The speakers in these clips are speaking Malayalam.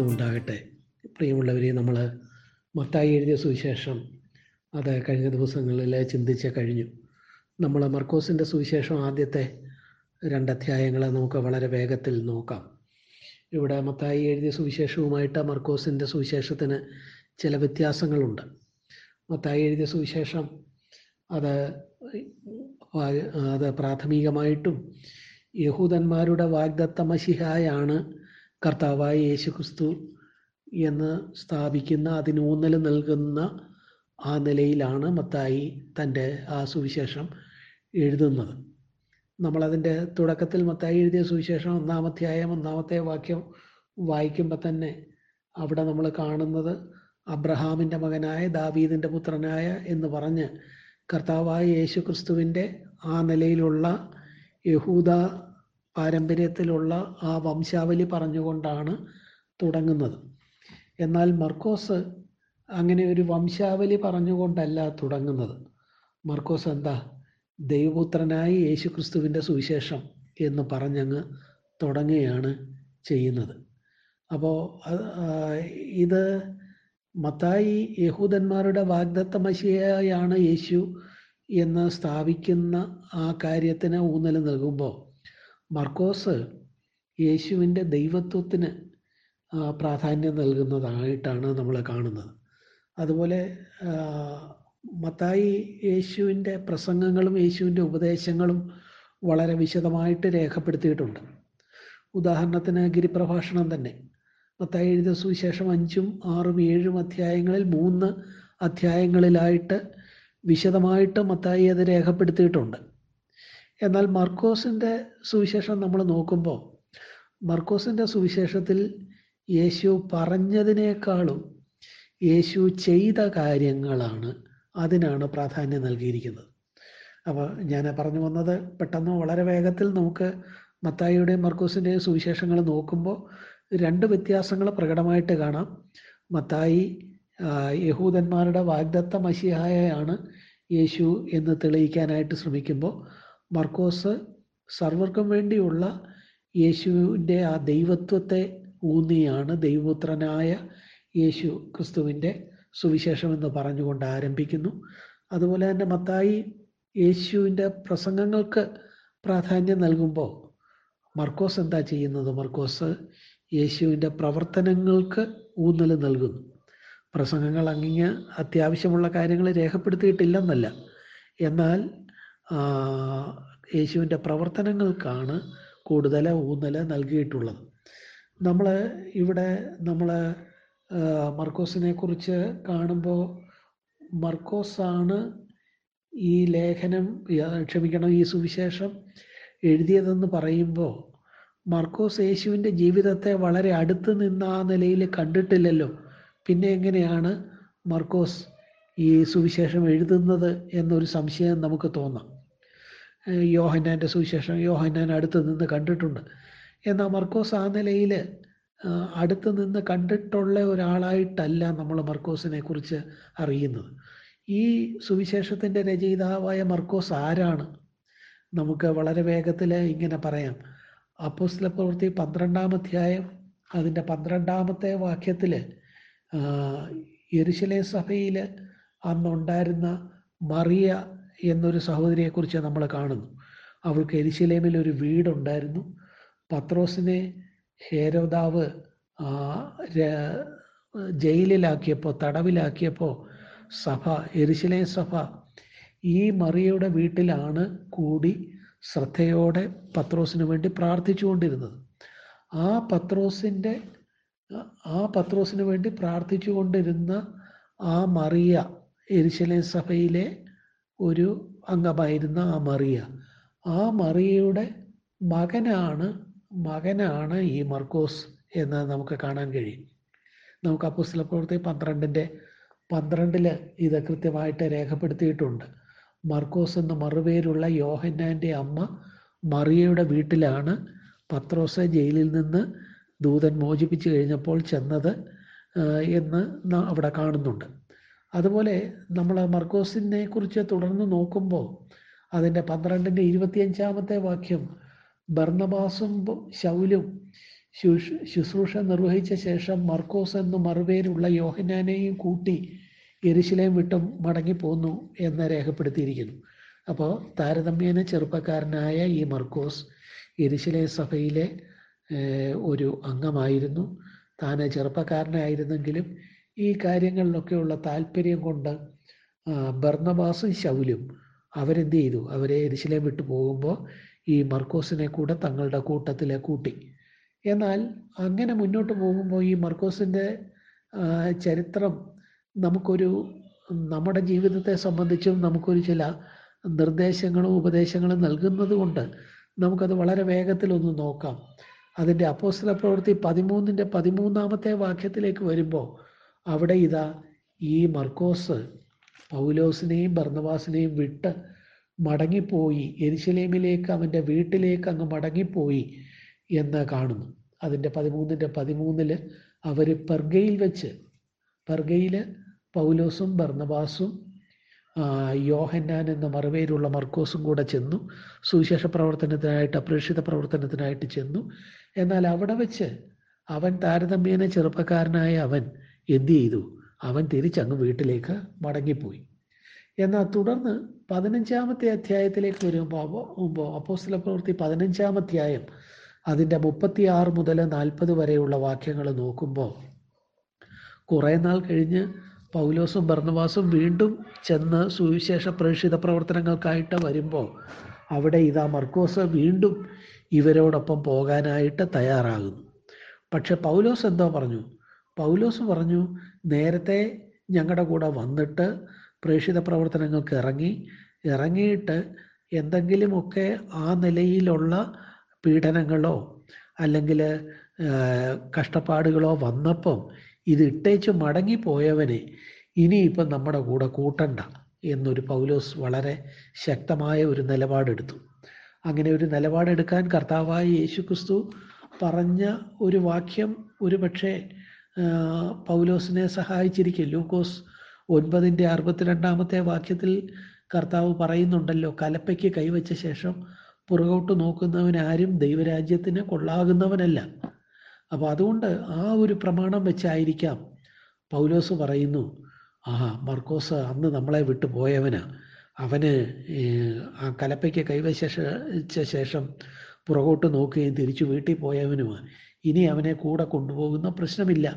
മഹത്വം ഉണ്ടാകട്ടെ പ്രിയമുള്ളവരെ നമ്മൾ മത്തായി എഴുതിയ സുവിശേഷം അത് കഴിഞ്ഞ ദിവസങ്ങളിൽ ചിന്തിച്ച് കഴിഞ്ഞു. നമ്മൾ മർക്കോസിന്റെ സുവിശേഷം ആദ്യത്തെ രണ്ടധ്യായങ്ങൾ നമുക്ക് വളരെ വേഗത്തിൽ നോക്കാം. ഇവിടെ മത്തായി എഴുതിയ സുവിശേഷവുമായിട്ട് മർക്കോസിന്റെ സുവിശേഷത്തിന് ചില വ്യത്യാസങ്ങളുണ്ട്. മത്തായി എഴുതിയ സുവിശേഷം അത് അത് പ്രാഥമികമായിട്ടും യഹൂദന്മാരുടെ വാഗ്ദത്ത മഷിഹായാണ് കർത്താവായ യേശു ക്രിസ്തു എന്ന് സ്ഥാപിക്കുന്ന അതിന് ഊന്നൽ നൽകുന്ന ആ നിലയിലാണ് മത്തായി തന്റെ ആ സുവിശേഷം എഴുതുന്നത്. നമ്മളതിന്റെ തുടക്കത്തിൽ മത്തായി എഴുതിയ സുവിശേഷം ഒന്നാമധ്യായം ഒന്നാമത്തെ വാക്യം വായിക്കുമ്പോൾ തന്നെ അവിടെ നമ്മൾ കാണുന്നത് അബ്രഹാമിന്റെ മകനായ ദാവീദിന്റെ പുത്രനായ എന്ന് പറഞ്ഞ് കർത്താവായ യേശു ക്രിസ്തുവിന്റെ ആ നിലയിലുള്ള യഹൂദ പാരമ്പര്യത്തിലുള്ള ആ വംശാവലി പറഞ്ഞുകൊണ്ടാണ് തുടങ്ങുന്നത്. എന്നാൽ മർക്കോസ് അങ്ങനെ ഒരു വംശാവലി പറഞ്ഞുകൊണ്ടല്ല തുടങ്ങുന്നത്. മർക്കോസ് എന്താ? ദൈവപുത്രനായി യേശു ക്രിസ്തുവിന്റെ സുവിശേഷം എന്ന് പറഞ്ഞങ്ങ് തുടങ്ങുകയാണ് ചെയ്യുന്നത്. അപ്പോൾ ഇത് മത്തായി യഹൂദന്മാരുടെ വാഗ്ദത്ത മഷിയായാണ് യേശു എന്ന് സ്ഥാപിക്കുന്ന ആ കാര്യത്തിന് ഊന്നൽ നൽകുമ്പോൾ മർക്കോസ് യേശുവിന്റെ ദൈവത്വത്തിന് പ്രാധാന്യം നൽകുന്നതായിട്ടാണ് നമ്മൾ കാണുന്നത്. അതുപോലെ മത്തായി യേശുവിന്റെ പ്രസംഗങ്ങളും യേശുവിന്റെ ഉപദേശങ്ങളും വളരെ വിശദമായിട്ട് രേഖപ്പെടുത്തിയിട്ടുണ്ട്. ഉദാഹരണത്തിന് ഗിരിപ്രഭാഷണം തന്നെ. മത്തായി എഴുതിയ സുവിശേഷം അഞ്ചും ആറും ഏഴും അധ്യായങ്ങളിൽ മൂന്ന് അധ്യായങ്ങളിലായിട്ട് വിശദമായിട്ട് മത്തായി അത് രേഖപ്പെടുത്തിയിട്ടുണ്ട്. എന്നാൽ മർക്കോസിന്റെ സുവിശേഷം നമ്മൾ നോക്കുമ്പോൾ മർക്കോസിന്റെ സുവിശേഷത്തിൽ യേശു പറഞ്ഞതിനേക്കാളും യേശു ചെയ്ത കാര്യങ്ങളാണ് അതിനാണ് പ്രാധാന്യം നൽകിയിരിക്കുന്നത്. അപ്പോൾ ഞാൻ പറഞ്ഞു വന്നത് പെട്ടെന്ന് വളരെ വേഗത്തിൽ നമുക്ക് മത്തായിയുടെയും മർക്കോസിന്റെയും സുവിശേഷങ്ങൾ നോക്കുമ്പോൾ രണ്ട് വ്യത്യാസങ്ങൾ പ്രകടമായിട്ട് കാണാം. മത്തായി യഹൂദന്മാരുടെ വാഗ്ദത്ത മഷിഹായാണ് യേശു എന്ന് തെളിയിക്കാനായിട്ട് ശ്രമിക്കുമ്പോൾ മർക്കോസ് സർവർക്കും വേണ്ടിയുള്ള യേശുവിന്റെ ആ ദൈവത്വത്തെ ഊന്നിയാണ് ദൈവപുത്രനായ യേശു ക്രിസ്തുവിന്റെ സുവിശേഷം എന്ന് പറഞ്ഞുകൊണ്ട് ആരംഭിക്കുന്നു. അതുപോലെ തന്നെ മത്തായി യേശുവിന്റെ പ്രസംഗങ്ങൾക്ക് പ്രാധാന്യം നൽകുമ്പോൾ മർക്കോസ് എന്താ ചെയ്യുന്നത്? മർക്കോസ് യേശുവിന്റെ പ്രവർത്തനങ്ങൾക്ക് ഊന്നൽ നൽകുന്നു. പ്രസംഗങ്ങൾ അങ്ങിങ്ങ് അത്യാവശ്യമുള്ള കാര്യങ്ങൾ രേഖപ്പെടുത്തിയിട്ടില്ലെന്നല്ല. എന്നാൽ യേശുവിന്റെ പ്രവർത്തനങ്ങൾക്കാണ് കൂടുതൽ ഊന്നൽ നൽകിയിട്ടുള്ളത്. നമ്മൾ ഇവിടെ നമ്മൾ മർക്കോസിനെ കുറിച്ച് കാണുമ്പോൾ മർക്കോസാണ് ഈ ലേഖനം ക്ഷമിക്കണം ഈ സുവിശേഷം എഴുതിയതെന്ന് പറയുമ്പോൾ മർക്കോസ് യേശുവിന്റെ ജീവിതത്തെ വളരെ അടുത്ത് നിന്ന് ആ നിലയിൽ കണ്ടിട്ടില്ലല്ലോ. പിന്നെ എങ്ങനെയാണ് മർക്കോസ് ഈ സുവിശേഷം എഴുതുന്നത് എന്നൊരു സംശയം നമുക്ക് തോന്നാം. യോഹന്നാന്റെ സുവിശേഷം യോഹന്നാൻ അടുത്ത് നിന്ന് കണ്ടിട്ടുണ്ട്. എന്നാൽ മർക്കോസ് ആ നിലയിൽ അടുത്ത് നിന്ന് കണ്ടിട്ടുള്ള ഒരാളായിട്ടല്ല നമ്മൾ മർക്കോസിനെ കുറിച്ച് അറിയുന്നത്. ഈ സുവിശേഷത്തിന്റെ രചയിതാവായ മർക്കോസ് ആരാണ്? നമുക്ക് വളരെ വേഗത്തിൽ ഇങ്ങനെ പറയാം. അപ്പോസ്ല പ്രവൃത്തി പന്ത്രണ്ടാം അധ്യായം അതിന്റെ പന്ത്രണ്ടാമത്തെ വാക്യത്തിൽ യെരുശലേ സഭയിൽ അന്നുണ്ടായിരുന്ന മറിയ എന്നൊരു സഹോദരിയെക്കുറിച്ച് നമ്മൾ കാണുന്നു. അവൾക്ക് എരിശിലേമിൽ ഒരു വീടുണ്ടായിരുന്നു. പത്രോസിനെ ഹേരോദാവ് ജയിലിലാക്കിയപ്പോൾ തടവിലാക്കിയപ്പോൾ സഭ എരിശിലേ സഭ ഈ മറിയയുടെ വീട്ടിലാണ് കൂടി ശ്രദ്ധയോടെ പത്രോസിന് വേണ്ടി പ്രാർത്ഥിച്ചുകൊണ്ടിരുന്നത് ആ പത്രോസിന്റെ ആ പത്രോസിന് വേണ്ടി പ്രാർത്ഥിച്ചുകൊണ്ടിരുന്ന ആ മറിയ എരിശിലേം സഭയിലെ ഒരു അംഗമായിരുന്ന ആ മറിയ. ആ മറിയയുടെ മകനാണ് മകനാണ് ഈ മർക്കോസ് എന്ന് നമുക്ക് കാണാൻ കഴിയും. നമുക്ക് അപ്പുസ്തല പ്രവൃത്തി പന്ത്രണ്ടിന്റെ പന്ത്രണ്ടിൽ ഇത് കൃത്യമായിട്ട് രേഖപ്പെടുത്തിയിട്ടുണ്ട്. മർക്കോസ് എന്ന മറുപേരുള്ള യോഹന്നാന്റെ അമ്മ മറിയയുടെ വീട്ടിലാണ് പത്രോസ് ജയിലിൽ നിന്ന് ദൂതൻ മോചിപ്പിച്ചു കഴിഞ്ഞപ്പോൾ ചെന്നത് എന്ന് അവിടെ കാണുന്നുണ്ട്. അതുപോലെ നമ്മൾ മർക്കോസിനെ കുറിച്ച് തുടർന്ന് നോക്കുമ്പോൾ അതിന്റെ പന്ത്രണ്ടിന്റെ ഇരുപത്തിയഞ്ചാമത്തെ വാക്യം ബർണബാസും ശൗലും ശുശ്രൂഷ നിർവഹിച്ച ശേഷം മർക്കോസ് എന്ന് മറുപേരുള്ള യോഹനാനെയും കൂട്ടി എരിശിലേം വിട്ടും മടങ്ങിപ്പോന്നു എന്ന് രേഖപ്പെടുത്തിയിരിക്കുന്നു. അപ്പോൾ താരതമ്യേന ചെറുപ്പക്കാരനായ ഈ മർക്കോസ് എരിശിലേ സഭയിലെ ഒരു അംഗമായിരുന്നു. താൻ ചെറുപ്പക്കാരനായിരുന്നെങ്കിലും ഈ കാര്യങ്ങളിലൊക്കെയുള്ള താല്പര്യം കൊണ്ട് ഭർണവാസും ശൗലും അവരെന്ത് ചെയ്തു? അവരെ എരിശിലേം വിട്ടു പോകുമ്പോൾ ഈ മർക്കോസിനെ കൂടെ തങ്ങളുടെ കൂട്ടത്തിലെ കൂട്ടി. എന്നാൽ അങ്ങനെ മുന്നോട്ട് പോകുമ്പോൾ ഈ മർക്കോസിന്റെ ചരിത്രം നമുക്കൊരു നമ്മുടെ ജീവിതത്തെ സംബന്ധിച്ചും നമുക്കൊരു ചില നിർദ്ദേശങ്ങളും ഉപദേശങ്ങളും നൽകുന്നത് കൊണ്ട് നമുക്കത് വളരെ വേഗത്തിലൊന്ന് നോക്കാം. അതിന്റെ അപ്പോസ്തല പ്രവൃത്തി പതിമൂന്നിന്റെ പതിമൂന്നാമത്തെ വാക്യത്തിലേക്ക് വരുമ്പോൾ അവിടെ ഇതാ ഈ മർക്കോസ് പൗലോസിനെയും ഭർണവാസിനെയും വിട്ട് മടങ്ങിപ്പോയി. എരിശലേമിലേക്ക് അവന്റെ വീട്ടിലേക്ക് അങ്ങ് മടങ്ങിപ്പോയി എന്ന് കാണുന്നു. അതിന്റെ പതിമൂന്നിന്റെ പതിമൂന്നിൽ അവർ പെർഗയിൽ വെച്ച് പെർഗയിൽ പൗലോസും ഭർണവാസും യോഹന്നാൻ എന്ന മറുപേരുള്ള മർക്കോസും കൂടെ ചെന്നു. സുവിശേഷ പ്രവർത്തനത്തിനായിട്ട് അപ്രേക്ഷിത പ്രവർത്തനത്തിനായിട്ട് ചെന്നു. എന്നാൽ അവിടെ വെച്ച് അവൻ താരതമ്യേന ചെറുപ്പക്കാരനായ അവൻ എന്തു ചെയ്തു? അവൻ തിരിച്ചങ്ങ് വീട്ടിലേക്ക് മടങ്ങിപ്പോയി. എന്നാൽ തുടർന്ന് പതിനഞ്ചാമത്തെ അധ്യായത്തിലേക്ക് വരുമ്പോൾ അപ്പോസ്തല പ്രവൃത്തി പതിനഞ്ചാം അധ്യായം അതിന്റെ മുപ്പത്തി ആറ് മുതൽ നാൽപ്പത് വരെയുള്ള വാക്യങ്ങൾ നോക്കുമ്പോൾ കുറേ നാൾ കഴിഞ്ഞ് പൗലോസും ഭർണവാസും വീണ്ടും ചെന്ന് സുവിശേഷ പ്രേക്ഷിത പ്രവർത്തനങ്ങൾക്കായിട്ട് വരുമ്പോൾ അവിടെ ഇതാ മർക്കോസ് വീണ്ടും ഇവരോടൊപ്പം പോകാനായിട്ട് തയ്യാറാകുന്നു. പക്ഷെ പൗലോസ് എന്തോ പറഞ്ഞു? പൗലോസ് പറഞ്ഞു നേരത്തെ ഞങ്ങളുടെ കൂടെ വന്നിട്ട് പ്രേക്ഷിത പ്രവർത്തനങ്ങൾക്ക് ഇറങ്ങി ഇറങ്ങിയിട്ട് എന്തെങ്കിലുമൊക്കെ ആ നിലയിലുള്ള പീഡനങ്ങളോ അല്ലെങ്കിൽ കഷ്ടപ്പാടുകളോ വന്നപ്പം ഇത് ഇട്ടേച്ച് മടങ്ങിപ്പോയവനെ ഇനിയിപ്പം നമ്മുടെ കൂടെ കൂട്ടണ്ട എന്നൊരു പൗലോസ് വളരെ ശക്തമായ ഒരു നിലപാടെടുത്തു. അങ്ങനെ ഒരു നിലപാടെടുക്കാൻ കർത്താവായ യേശുക്രിസ്തു പറഞ്ഞ ഒരു വാക്യം ഒരു പക്ഷേ പൗലോസിനെ സഹായിച്ചിരിക്കും. ലൂക്കോസ് ഒൻപതിന്റെ അറുപത്തിരണ്ടാമത്തെ വാക്യത്തിൽ കർത്താവ് പറയുന്നുണ്ടല്ലോ കലപ്പയ്ക്ക് കൈവച്ച ശേഷം പുറകോട്ട് നോക്കുന്നവൻ ആരും ദൈവരാജ്യത്തിന് കൊള്ളാകുന്നവനല്ല. അപ്പോൾ അതുകൊണ്ട് ആ ഒരു പ്രമാണം വെച്ചായിരിക്കാം പൗലോസ് പറയുന്നു ആ മർക്കോസ് അന്ന് നമ്മളെ വിട്ടു പോയവനാ. അവന് ആ കലപ്പയ്ക്ക് കൈവച്ച ശേഷം പുറകോട്ട് നോക്കുകയും തിരിച്ചു വീട്ടിൽ പോയവനുമാണ്. ഇനി അവനെ കൂടെ കൊണ്ടുപോകുന്ന പ്രശ്നമില്ല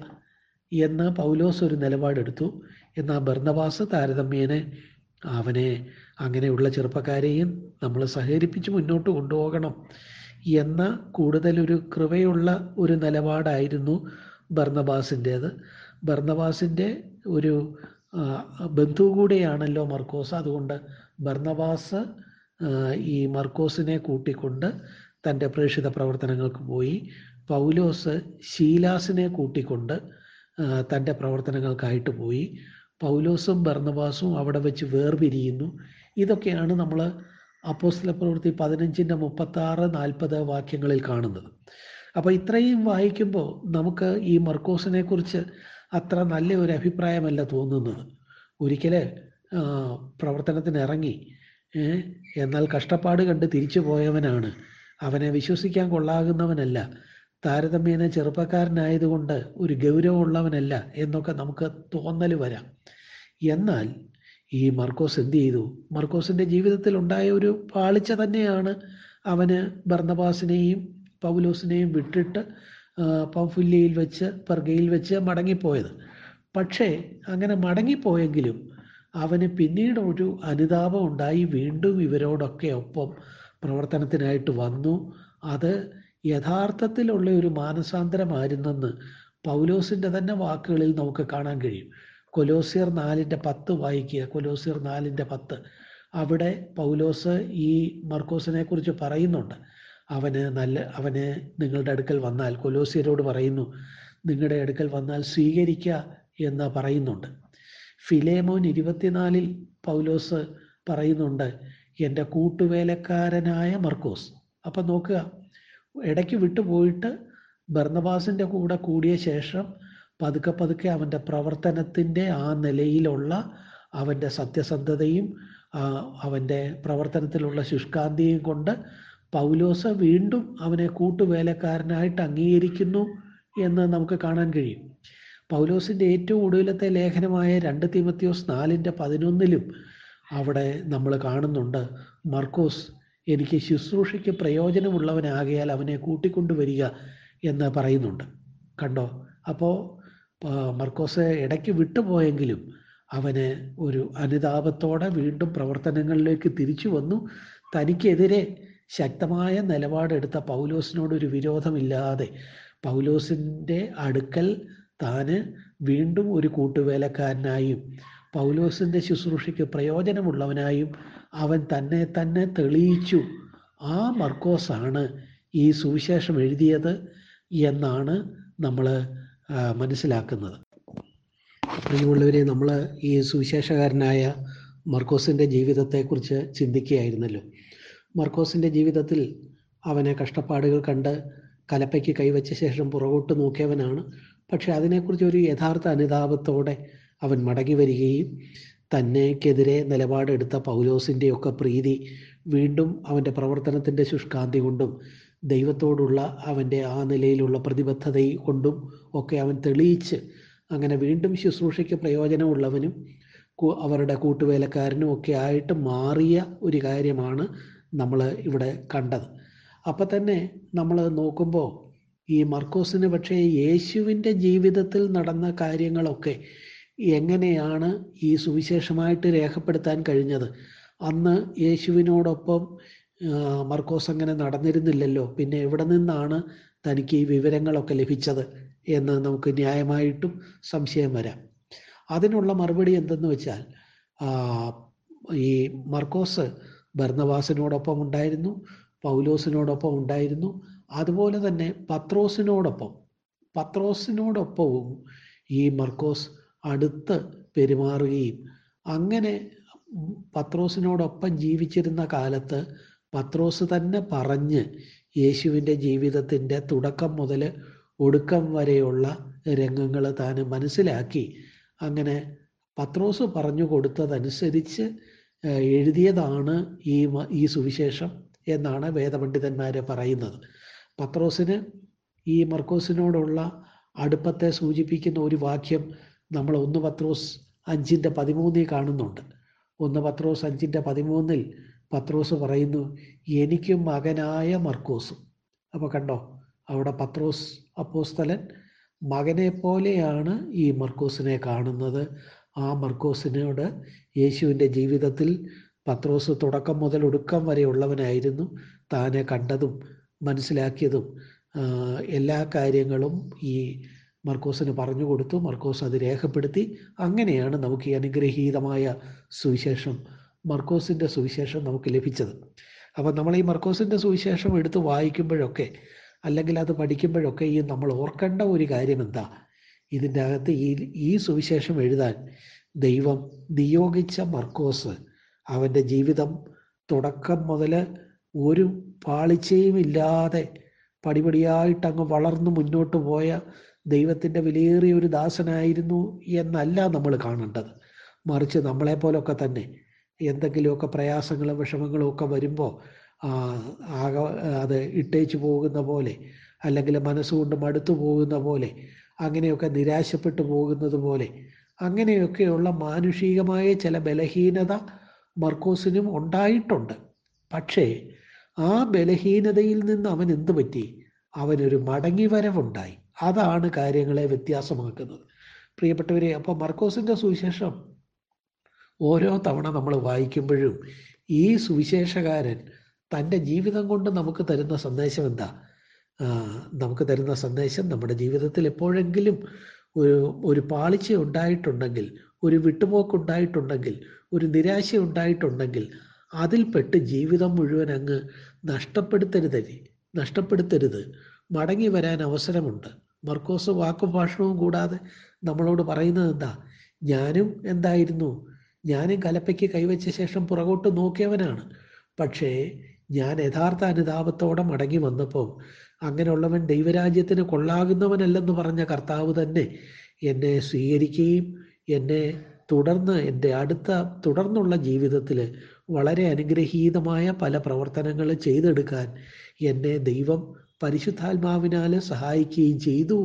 എന്ന് പൗലോസ് ഒരു നിലപാടെടുത്തു. എന്നാൽ ബർന്നബാസ് താരതമ്യേനെ അവനെ അങ്ങനെയുള്ള ചെറുപ്പക്കാരെയും നമ്മൾ സഹകരിപ്പിച്ച് മുന്നോട്ട് കൊണ്ടുപോകണം എന്ന കൂടുതലൊരു കൃപയുള്ള ഒരു നിലപാടായിരുന്നു ബർന്നബാസിന്റേത്. ബർന്നബാസിന്റെ ഒരു ബന്ധു കൂടെയാണല്ലോ മർക്കോസ്. അതുകൊണ്ട് ബർന്നബാസ് ഈ മർക്കോസിനെ കൂട്ടിക്കൊണ്ട് തന്റെ പ്രേക്ഷിത പ്രവർത്തനങ്ങൾക്ക് പോയി പൗലോസ് ശീലാസിനെ കൂട്ടിക്കൊണ്ട് തന്റെ പ്രവർത്തനങ്ങൾക്കായിട്ട് പോയി. പൗലോസും ഭർണവാസും അവിടെ വെച്ച് വേർപിരിയുന്നു. ഇതൊക്കെയാണ് നമ്മൾ അപ്പോസ്തല പ്രവൃത്തി പതിനഞ്ചിന്റെ മുപ്പത്താറ് നാൽപ്പത് വാക്യങ്ങളിൽ കാണുന്നത്. അപ്പോൾ ഇത്രയും വായിക്കുമ്പോൾ നമുക്ക് ഈ മർക്കോസിനെ കുറിച്ച് അത്ര നല്ല ഒരു അഭിപ്രായമല്ല തോന്നുന്നത്. ഒരിക്കൽ പ്രവർത്തനത്തിന് ഇറങ്ങി എന്നാൽ കഷ്ടപ്പാട് കണ്ട് തിരിച്ചു പോയവനാണ് അവനെ വിശ്വസിക്കാൻ കൊള്ളാകുന്നവനല്ല. താരതമ്യേന ചെറുപ്പക്കാരനായതുകൊണ്ട് ഒരു ഗൗരവമുള്ളവനല്ല എന്നൊക്കെ നമുക്ക് തോന്നൽ വരാം. എന്നാൽ ഈ മർക്കോസ് എന്ത് ചെയ്തു? മർക്കോസിന്റെ ജീവിതത്തിൽ ഉണ്ടായ ഒരു പാളിച്ച തന്നെയാണ് അവന് ബർന്നബാസിനെയും പൗലോസിനെയും വിട്ടിട്ട് പൗഫുല്യയിൽ വെച്ച് പെർഗയിൽ വെച്ച് മടങ്ങിപ്പോയത്. പക്ഷേ അങ്ങനെ മടങ്ങിപ്പോയെങ്കിലും അവന് പിന്നീട് ഒരു അനുതാപം ഉണ്ടായി. വീണ്ടും ഇവരോടൊക്കെ ഒപ്പം പ്രവർത്തനത്തിനായിട്ട് വന്നു. അത് യഥാർത്ഥത്തിലുള്ള ഒരു മാനസാന്തരമായിരുന്നെന്ന് പൗലോസിന്റെ തന്നെ വാക്കുകളിൽ നമുക്ക് കാണാൻ കഴിയും. കൊലോസിയർ നാലിന്റെ പത്ത് വായിക്കുക. കൊലോസിയർ നാലിന്റെ പത്ത്. അവിടെ പൗലോസ് ഈ മർക്കോസിനെ കുറിച്ച് പറയുന്നുണ്ട്. അവന് നല്ല അവന് നിങ്ങളുടെ അടുക്കൽ വന്നാൽ കൊലോസിയരോട് പറയുന്നു നിങ്ങളുടെ അടുക്കൽ വന്നാൽ സ്വീകരിക്കുക എന്ന് പറയുന്നുണ്ട്. ഫിലേമോൻ ഇരുപത്തിനാലിൽ പൗലോസ് പറയുന്നുണ്ട് എന്റെ കൂട്ടുവേലക്കാരനായ മർക്കോസ്. അപ്പം നോക്കുക ഇടയ്ക്ക് വിട്ടുപോയിട്ട് ഭർണവാസിന്റെ കൂടെ കൂടിയ ശേഷം പതുക്കെ പതുക്കെ അവന്റെ പ്രവർത്തനത്തിന്റെ ആ നിലയിലുള്ള അവന്റെ സത്യസന്ധതയും അവന്റെ പ്രവർത്തനത്തിലുള്ള ശുഷ്കാന്തിയും കൊണ്ട് പൗലോസ് വീണ്ടും അവനെ കൂട്ടുവേലക്കാരനായിട്ട് അംഗീകരിക്കുന്നു എന്ന് നമുക്ക് കാണാൻ കഴിയും. പൗലോസിന്റെ ഏറ്റവും ഒടുവിലത്തെ ലേഖനമായ രണ്ട് തിമത്യോസ് നാലിന്റെ പതിനൊന്നിലും അവിടെ നമ്മൾ കാണുന്നുണ്ട് മർക്കോസ് എനിക്ക് ശുശ്രൂഷയ്ക്ക് പ്രയോജനമുള്ളവനാകിയാൽ അവനെ കൂട്ടിക്കൊണ്ടുവരിക എന്ന് പറയുന്നുണ്ട്. കണ്ടോ? അപ്പോൾ മർക്കോസ് ഇടയ്ക്ക് വിട്ടുപോയെങ്കിലും അവന് ഒരു അനുതാപത്തോടെ വീണ്ടും പ്രവർത്തനങ്ങളിലേക്ക് തിരിച്ചു വന്നു. തനിക്കെതിരെ ശക്തമായ നിലപാടെടുത്ത പൗലോസിനോടൊരു വിരോധമില്ലാതെ പൗലോസിന്റെ അടുക്കൽ താന് വീണ്ടും ഒരു കൂട്ടുവേലക്കാരനായും പൗലോസിന്റെ ശുശ്രൂഷയ്ക്ക് പ്രയോജനമുള്ളവനായും അവൻ തന്നെ തന്നെ തെളിയിച്ചു. ആ മർക്കോസാണ് ഈ സുവിശേഷം എഴുതിയത് എന്നാണ് നമ്മൾ മനസ്സിലാക്കുന്നത്. പ്രിയമുള്ളവരെ നമ്മൾ ഈ സുവിശേഷകാരനായ മർക്കോസിന്റെ ജീവിതത്തെക്കുറിച്ച് ചിന്തിക്കുകയായിരുന്നല്ലോ. മർക്കോസിന്റെ ജീവിതത്തിൽ അവനെ കഷ്ടപ്പാടുകൾ കണ്ട് കലപ്പയ്ക്ക് കൈവച്ച ശേഷം പുറകോട്ട് നോക്കിയവനാണ്. പക്ഷെ അതിനെക്കുറിച്ച് ഒരു യഥാർത്ഥ അനുതാപത്തോടെ അവൻ മടങ്ങി വരികയും തന്നെക്കെതിരെ നിലപാടെടുത്ത പൗലോസിന്റെയൊക്കെ പ്രീതി വീണ്ടും അവന്റെ പ്രവർത്തനത്തിന്റെ ശുഷ്കാന്തി കൊണ്ടും ദൈവത്തോടുള്ള അവന്റെ ആ നിലയിലുള്ള പ്രതിബദ്ധത കൊണ്ടും ഒക്കെ അവൻ തെളിയിച്ച് അങ്ങനെ വീണ്ടും ശുശ്രൂഷയ്ക്ക് പ്രയോജനമുള്ളവനും അവരുടെ കൂട്ടുവേലക്കാരനും ഒക്കെ ആയിട്ട് മാറിയ ഒരു കാര്യമാണ് നമ്മൾ ഇവിടെ കണ്ടത്. അപ്പം തന്നെ നമ്മൾ നോക്കുമ്പോൾ ഈ മർക്കോസിന് പക്ഷേ യേശുവിന്റെ ജീവിതത്തിൽ നടന്ന കാര്യങ്ങളൊക്കെ എങ്ങനെയാണ് ഈ സുവിശേഷമായിട്ട് രേഖപ്പെടുത്താൻ കഴിഞ്ഞത്? അന്ന് യേശുവിനോടൊപ്പം മർക്കോസ് അങ്ങനെ നടന്നിരുന്നില്ലല്ലോ. പിന്നെ എവിടെ നിന്നാണ് തനിക്ക് ഈ വിവരങ്ങളൊക്കെ ലഭിച്ചത് എന്ന് നമുക്ക് ന്യായമായിട്ടും സംശയം വരാം. അതിനുള്ള മറുപടി എന്തെന്ന് വെച്ചാൽ ഈ മർക്കോസ് ഭർണവാസിനോടൊപ്പം ഉണ്ടായിരുന്നു പൗലോസിനോടൊപ്പം ഉണ്ടായിരുന്നു. അതുപോലെ തന്നെ പത്രോസിനോടൊപ്പം പത്രോസിനോടൊപ്പവും ഈ മർക്കോസ് അടുത്ത് പെരുമാറുകയും. അങ്ങനെ പത്രോസിനോടൊപ്പം ജീവിച്ചിരുന്ന കാലത്ത് പത്രോസ് തന്നെ പറഞ്ഞ് യേശുവിന്റെ ജീവിതത്തിന്റെ തുടക്കം മുതൽ ഒടുക്കം വരെയുള്ള രംഗങ്ങൾ താൻ മനസ്സിലാക്കി. അങ്ങനെ പത്രോസ് പറഞ്ഞു കൊടുത്തതനുസരിച്ച് എഴുതിയതാണ് ഈ ഈ സുവിശേഷം എന്നാണ് വേദപണ്ഡിതന്മാർ പറയുന്നത്. പത്രോസിന് ഈ മർക്കോസിനോടുള്ള അടുപ്പത്തെ സൂചിപ്പിക്കുന്ന ഒരു വാക്യം നമ്മൾ ഒന്ന് പത്രോസ് അഞ്ചിന്റെ പതിമൂന്നിൽ കാണുന്നുണ്ട്. ഒന്ന് പത്രോസ് അഞ്ചിന്റെ പതിമൂന്നിൽ പത്രോസ് പറയുന്നു എനിക്കും മകനായ മർക്കോസും. അപ്പോൾ കണ്ടോ അവിടെ പത്രോസ് അപ്പോസ്തലൻ മകനെ പോലെയാണ് ഈ മർക്കോസിനെ കാണുന്നത്. ആ മർക്കോസിനോട് യേശുവിന്റെ ജീവിതത്തിൽ പത്രോസ് തുടക്കം മുതൽ ഒടുക്കം വരെ ഉള്ളവനായിരുന്നു. താനെ കണ്ടതും മനസ്സിലാക്കിയതും എല്ലാ കാര്യങ്ങളും ഈ മർക്കോസിന് പറഞ്ഞു കൊടുത്തു. മർക്കോസ് അത് രേഖപ്പെടുത്തി. അങ്ങനെയാണ് നമുക്ക് ഈ അനുഗ്രഹീതമായ സുവിശേഷം മർക്കോസിന്റെ സുവിശേഷം നമുക്ക് ലഭിച്ചത്. അപ്പം നമ്മൾ ഈ മർക്കോസിന്റെ സുവിശേഷം എടുത്ത് വായിക്കുമ്പോഴൊക്കെ അല്ലെങ്കിൽ അത് പഠിക്കുമ്പോഴൊക്കെ ഈ നമ്മൾ ഓർക്കേണ്ട ഒരു കാര്യം എന്താ? ഇതിന്റെ അകത്ത് ഈ ഈ സുവിശേഷം എഴുതാൻ ദൈവം നിയോഗിച്ച മർക്കോസ് അവന്റെ ജീവിതം തുടക്കം മുതൽ ഒരു പാളിച്ചയും ഇല്ലാതെ പടിപടിയായിട്ട് അങ്ങ് വളർന്നു മുന്നോട്ട് പോയ ദൈവത്തിന്റെ വിലയേറിയ ഒരു ദാസനായിരുന്നു എന്നല്ല നമ്മൾ കാണേണ്ടത്. മറിച്ച് നമ്മളെപ്പോലൊക്കെ തന്നെ എന്തെങ്കിലുമൊക്കെ പ്രയാസങ്ങളും വിഷമങ്ങളും ഒക്കെ വരുമ്പോൾ ആകെ അത് ഇട്ടേച്ചു പോകുന്ന പോലെ അല്ലെങ്കിൽ മനസ്സുകൊണ്ട് മടുത്തു പോകുന്ന പോലെ അങ്ങനെയൊക്കെ നിരാശപ്പെട്ടു പോകുന്നത് പോലെ അങ്ങനെയൊക്കെയുള്ള മാനുഷികമായ ചില ബലഹീനത മർക്കോസിനും ഉണ്ടായിട്ടുണ്ട്. പക്ഷേ ആ ബലഹീനതയിൽ നിന്ന് അവൻ എന്തു പറ്റി? അവനൊരു മടങ്ങിവരവുണ്ടായി. അതാണ് കാര്യങ്ങളെ വ്യത്യാസമാക്കുന്നത്. പ്രിയപ്പെട്ടവരെ അപ്പോൾ മർക്കോസിന്റെ സുവിശേഷം ഓരോ തവണ നമ്മൾ വായിക്കുമ്പോഴും ഈ സുവിശേഷകാരൻ തന്റെ ജീവിതം കൊണ്ട് നമുക്ക് തരുന്ന സന്ദേശം എന്താ? നമുക്ക് തരുന്ന സന്ദേശം നമ്മുടെ ജീവിതത്തിൽ എപ്പോഴെങ്കിലും ഒരു ഒരു പാളിച്ച ഉണ്ടായിട്ടുണ്ടെങ്കിൽ ഒരു വിട്ടുപോക്കുണ്ടായിട്ടുണ്ടെങ്കിൽ ഒരു നിരാശ ഉണ്ടായിട്ടുണ്ടെങ്കിൽ അതിൽപ്പെട്ട് ജീവിതം മുഴുവൻ അങ്ങ് നഷ്ടപ്പെടുത്തരുത് നഷ്ടപ്പെടുത്തരുത്. മടങ്ങി വരാൻ അവസരമുണ്ട്. മർക്കോസ് വാക്കും ഭാഷണവും കൂടാതെ നമ്മളോട് പറയുന്നത് എന്താ? ഞാനും എന്തായിരുന്നു? ഞാനും കലപ്പയ്ക്ക് കൈവച്ച ശേഷം പുറകോട്ട് നോക്കിയവനാണ്. പക്ഷേ ഞാൻ യഥാർത്ഥ അനുതാപത്തോടെ മടങ്ങി വന്നപ്പോൾ അങ്ങനെയുള്ളവൻ ദൈവരാജ്യത്തിന് കൊള്ളാകുന്നവനല്ലെന്ന് പറഞ്ഞ കർത്താവ് തന്നെ എന്നെ സ്വീകരിക്കുകയും എന്നെ തുടർന്ന് എന്റെ അടുത്ത തുടർന്നുള്ള ജീവിതത്തിൽ വളരെ അനുഗ്രഹീതമായ പല പ്രവർത്തനങ്ങൾ ചെയ്തെടുക്കാൻ എന്നെ ദൈവം പരിശുദ്ധാത്മാവിനാൽ സഹായിക്കുകയും ചെയ്തു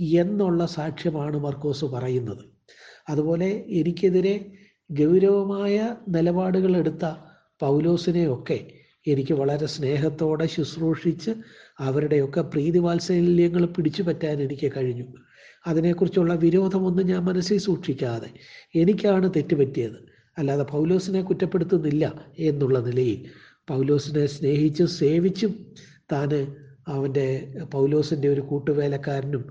എന്നുള്ള സാക്ഷ്യമാണ് മർക്കോസ് പറയുന്നത്. അതുപോലെ എനിക്കെതിരെ ഗൗരവമായ നിലപാടുകൾ എടുത്ത പൗലോസിനെയൊക്കെ എനിക്ക് വളരെ സ്നേഹത്തോടെ ശുശ്രൂഷിച്ച് അവരുടെയൊക്കെ പ്രീതിവാത്സല്യങ്ങൾ പിടിച്ചു പറ്റാൻ എനിക്ക് കഴിഞ്ഞു. അതിനെക്കുറിച്ചുള്ള വിരോധമൊന്നും ഞാൻ മനസ്സിൽ സൂക്ഷിക്കാതെ എനിക്കാണ് തെറ്റുപറ്റിയത്. അല്ലാതെ പൗലോസിനെ കുറ്റപ്പെടുത്തുന്നില്ല എന്നുള്ള നിലയിൽ പൗലോസിനെ സ്നേഹിച്ചും സേവിച്ചും താൻ അവന്റെ പൗലോസിന്റെ ഒരു കൂട്ടുവേലക്കാരനും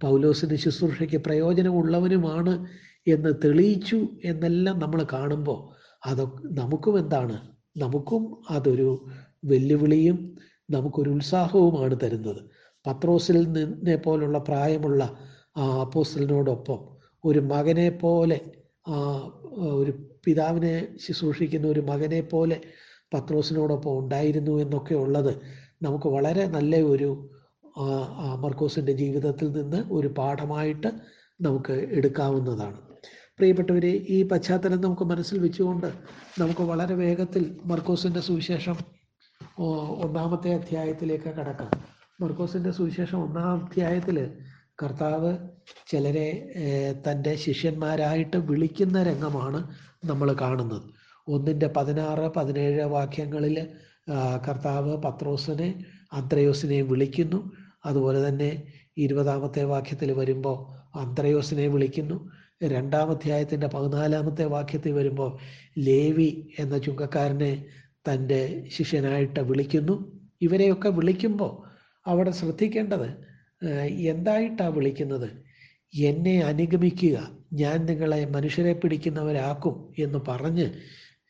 പൗലോസിന് ശുശ്രൂഷയ്ക്ക് പ്രയോജനമുള്ളവനുമാണ് എന്ന് തെളിയിച്ചു എന്നെല്ലാം നമ്മൾ കാണുമ്പോൾ അതൊക്കെ നമുക്കും എന്താണ്? നമുക്കും അതൊരു വെല്ലുവിളിയും നമുക്കൊരു ഉത്സാഹവുമാണ് തരുന്നത്. പത്രോസിൽ നിന്നെ പോലുള്ള പ്രായമുള്ള ആ അപ്പോസ്റ്റലിനോടൊപ്പം ഒരു മകനെ പോലെ ഒരു പിതാവിനെ ശുശ്രൂഷിക്കുന്ന ഒരു മകനെ പോലെ പത്രോസിനോടൊപ്പം ഉണ്ടായിരുന്നു എന്നൊക്കെ ഉള്ളത് നമുക്ക് വളരെ നല്ല ഒരു മർക്കോസിന്റെ ജീവിതത്തിൽ നിന്ന് ഒരു പാഠമായിട്ട് നമുക്ക് എടുക്കാവുന്നതാണ്. പ്രിയപ്പെട്ടവരെ ഈ പശ്ചാത്തലം നമുക്ക് മനസ്സിൽ വെച്ചുകൊണ്ട് നമുക്ക് വളരെ വേഗത്തിൽ മർക്കോസിന്റെ സുവിശേഷം ഒന്നാമത്തെ അധ്യായത്തിലേക്ക് കടക്കാം. മർക്കോസിന്റെ സുവിശേഷം ഒന്നാം അധ്യായത്തിൽ കർത്താവ് ചിലരെ തന്റെ ശിഷ്യന്മാരായിട്ട് വിളിക്കുന്ന രംഗമാണ് നമ്മൾ കാണുന്നത്. ഒന്നിന്റെ പതിനാറ് പതിനേഴ് വാക്യങ്ങളിൽ കർത്താവ് പത്രോസിനെ അന്ത്രയോസിനെ വിളിക്കുന്നു. അതുപോലെ തന്നെ ഇരുപതാമത്തെ വാക്യത്തിൽ വരുമ്പോൾ അന്ത്രയോസിനെ വിളിക്കുന്നു. രണ്ടാം അധ്യായത്തിന്റെ പതിനാലാമത്തെ വാക്യത്തിൽ വരുമ്പോൾ ലേവി എന്ന ചുങ്കക്കാരനെ തന്റെ ശിഷ്യനായിട്ട് വിളിക്കുന്നു. ഇവരെയൊക്കെ വിളിക്കുമ്പോൾ അവിടെ ശ്രദ്ധിക്കേണ്ടത് എന്തായിട്ടാണ് വിളിക്കുന്നത്? എന്നെ അനുഗമിക്കുക ഞാൻ നിങ്ങളെ മനുഷ്യരെ പിടിക്കുന്നവരാക്കും എന്ന് പറഞ്ഞ്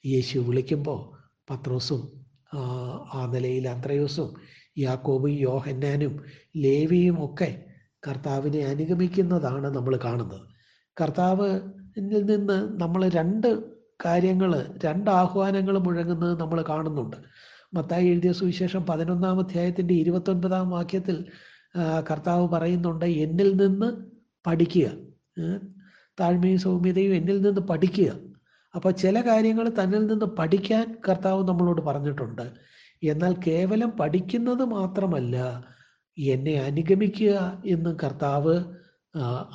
യേശു വിളിക്കുമ്പോൾ പത്രോസും ആ നിലയിൽ അന്ത്രയോസും യാക്കോബും യോഹന്നാനും ലേവിയും ഒക്കെ കർത്താവിനെ അനുഗമിക്കുന്നതാണ് നമ്മൾ കാണുന്നത്. കർത്താവ് നിന്ന് നമ്മൾ രണ്ട് കാര്യങ്ങൾ രണ്ട് ആഹ്വാനങ്ങൾ മുഴങ്ങുന്നത് നമ്മൾ കാണുന്നുണ്ട്. മത്തായി എഴുതിയ സുവിശേഷം പതിനൊന്നാം അധ്യായത്തിന്റെ ഇരുപത്തൊൻപതാം വാക്യത്തിൽ കർത്താവ് പറയുന്നുണ്ട് എന്നിൽ നിന്ന് പഠിക്കുക. താഴ്മയും സൗമ്യതയും എന്നിൽ നിന്ന് പഠിക്കുക. അപ്പോൾ ചില കാര്യങ്ങൾ തന്നിൽ നിന്ന് പഠിക്കാൻ കർത്താവ് നമ്മളോട് പറഞ്ഞിട്ടുണ്ട്. എന്നാൽ കേവലം പഠിക്കുന്നത് മാത്രമല്ല എന്നെ അനുഗമിക്കുക എന്ന് കർത്താവ്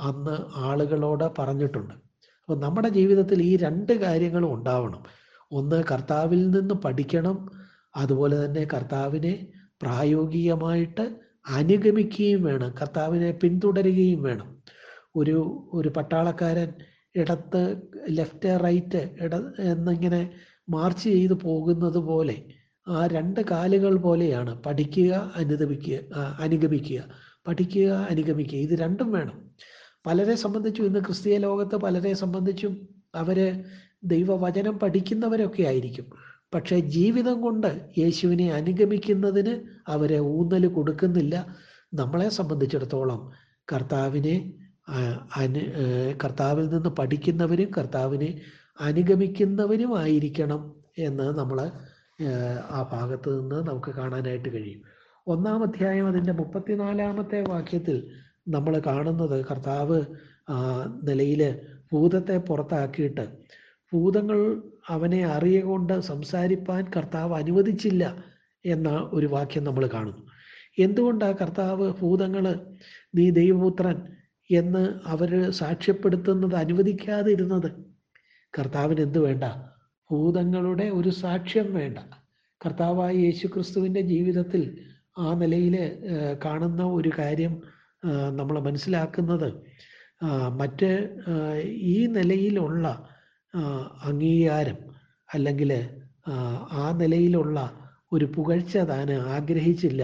അന്ന് ആളുകളോട് പറഞ്ഞിട്ടുണ്ട്. അപ്പോൾ നമ്മുടെ ജീവിതത്തിൽ ഈ രണ്ട് കാര്യങ്ങളും ഉണ്ടാവണം. ഒന്ന് കർത്താവിൽ നിന്ന് പഠിക്കണം അതുപോലെ തന്നെ കർത്താവിനെ പ്രായോഗികമായിട്ട് അനുഗമിക്കുകയും വേണം കർത്താവിനെ പിന്തുടരുകയും വേണം. ഒരു ഒരു പട്ടാളക്കാരൻ ഇടത്ത് ലെഫ്റ്റ് റൈറ്റ് ഇട എന്നിങ്ങനെ മാർച്ച് ചെയ്ത് പോകുന്നത് പോലെ ആ രണ്ട് കാലുകൾ പോലെയാണ് പഠിക്കുക അനുഗമിക്കുക അനുഗമിക്കുക. പഠിക്കുക അനുഗമിക്കുക. ഇത് രണ്ടും വേണം. പലരെ സംബന്ധിച്ചും ഇന്ന് ക്രിസ്തീയ ലോകത്ത് പലരെ സംബന്ധിച്ചും അവർ ദൈവവചനം പഠിക്കുന്നവരൊക്കെ ആയിരിക്കും. പക്ഷേ ജീവിതം കൊണ്ട് യേശുവിനെ അനുഗമിക്കുന്നതിന് അവരെ ഊന്നൽ കൊടുക്കുന്നില്ല. നമ്മളെ സംബന്ധിച്ചിടത്തോളം കർത്താവിനെ അനു കർത്താവിൽ നിന്ന് പഠിക്കുന്നവരും കർത്താവിനെ അനുഗമിക്കുന്നവരും ആയിരിക്കണം എന്ന് നമ്മൾ ആ ഭാഗത്ത് നിന്ന് നമുക്ക് കാണാനായിട്ട് കഴിയും. ഒന്നാം അധ്യായം അതിന്റെ മുപ്പത്തിനാലാമത്തെ വാക്യത്തിൽ നമ്മൾ കാണുന്നത് കർത്താവ് നിലയിൽ ഭൂതത്തെ പുറത്താക്കിയിട്ട് ഭൂതങ്ങൾ അവനെ അറിയുകൊണ്ട് സംസാരിപ്പാൻ കർത്താവ് അനുവദിച്ചില്ല എന്ന ഒരു വാക്യം നമ്മൾ കാണുന്നു. എന്തുകൊണ്ടാണ് കർത്താവ് ഭൂതങ്ങൾ നീ ദൈവപുത്രൻ എന്ന് അവർ സാക്ഷ്യപ്പെടുത്തുന്നത് അനുവദിക്കാതിരുന്നത്. കർത്താവിന് എന്ത് വേണ്ട? ഭൂതങ്ങളുടെ ഒരു സാക്ഷ്യം വേണ്ട. കർത്താവായ യേശു ക്രിസ്തുവിന്റെ ജീവിതത്തിൽ ആ നിലയിൽ കാണുന്ന ഒരു കാര്യം നമ്മൾ മനസ്സിലാക്കുന്നത് മറ്റ് ഈ നിലയിലുള്ള അംഗീകാരം അല്ലെങ്കിൽ ആ നിലയിലുള്ള ഒരു പുകഴ്ച താൻ ആഗ്രഹിച്ചില്ല.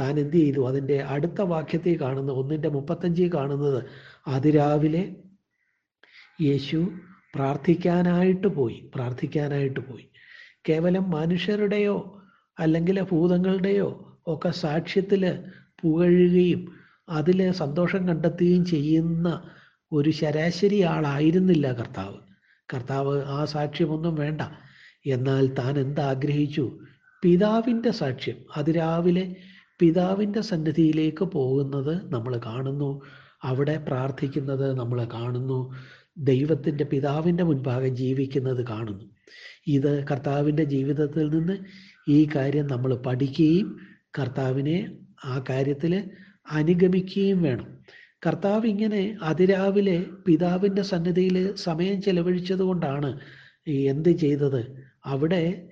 താൻ എന്ത് ചെയ്തു അതിന്റെ അടുത്ത വാക്യത്തിൽ കാണുന്ന ഒന്നിന്റെ മുപ്പത്തഞ്ചിൽ കാണുന്നത് അതിരാവിലെ യേശു പ്രാർത്ഥിക്കാനായിട്ട് പോയി പ്രാർത്ഥിക്കാനായിട്ട് പോയി. കേവലം മനുഷ്യരുടെയോ അല്ലെങ്കിൽ ഭൂതങ്ങളുടെയോ ഒക്കെ സാക്ഷ്യത്തിൽ പുകഴുകയും അതിൽ സന്തോഷം കണ്ടെത്തുകയും ചെയ്യുന്ന ഒരു ശരാശരി ആളായിരുന്നില്ല കർത്താവ്. കർത്താവ് ആ സാക്ഷ്യമൊന്നും വേണ്ട. എന്നാൽ താൻ എന്താഗ്രഹിച്ചു? പിതാവിന്റെ സാക്ഷ്യം അതിരാവിലെ പിതാവിന്റെ സന്നിധിയിലേക്ക് പോകുന്നത് നമ്മൾ കാണുന്നു. അവിടെ പ്രാർത്ഥിക്കുന്നത് നമ്മൾ കാണുന്നു. ദൈവത്തിന്റെ പിതാവിന്റെ മുൻപാകെ ജീവിക്കുന്നത് കാണുന്നു. ഇത് കർത്താവിന്റെ ജീവിതത്തിൽ നിന്ന് ഈ കാര്യം നമ്മൾ പഠിക്കുകയും കർത്താവിനെ ആ കാര്യത്തിൽ അനുഗമിക്കുകയും വേണം. കർത്താവ് ഇങ്ങനെ അതിരാവിലെ പിതാവിന്റെ സന്നിധിയിൽ സമയം ചെലവഴിച്ചത് കൊണ്ടാണ് എന്ത് ചെയ്തത്? അവിടെ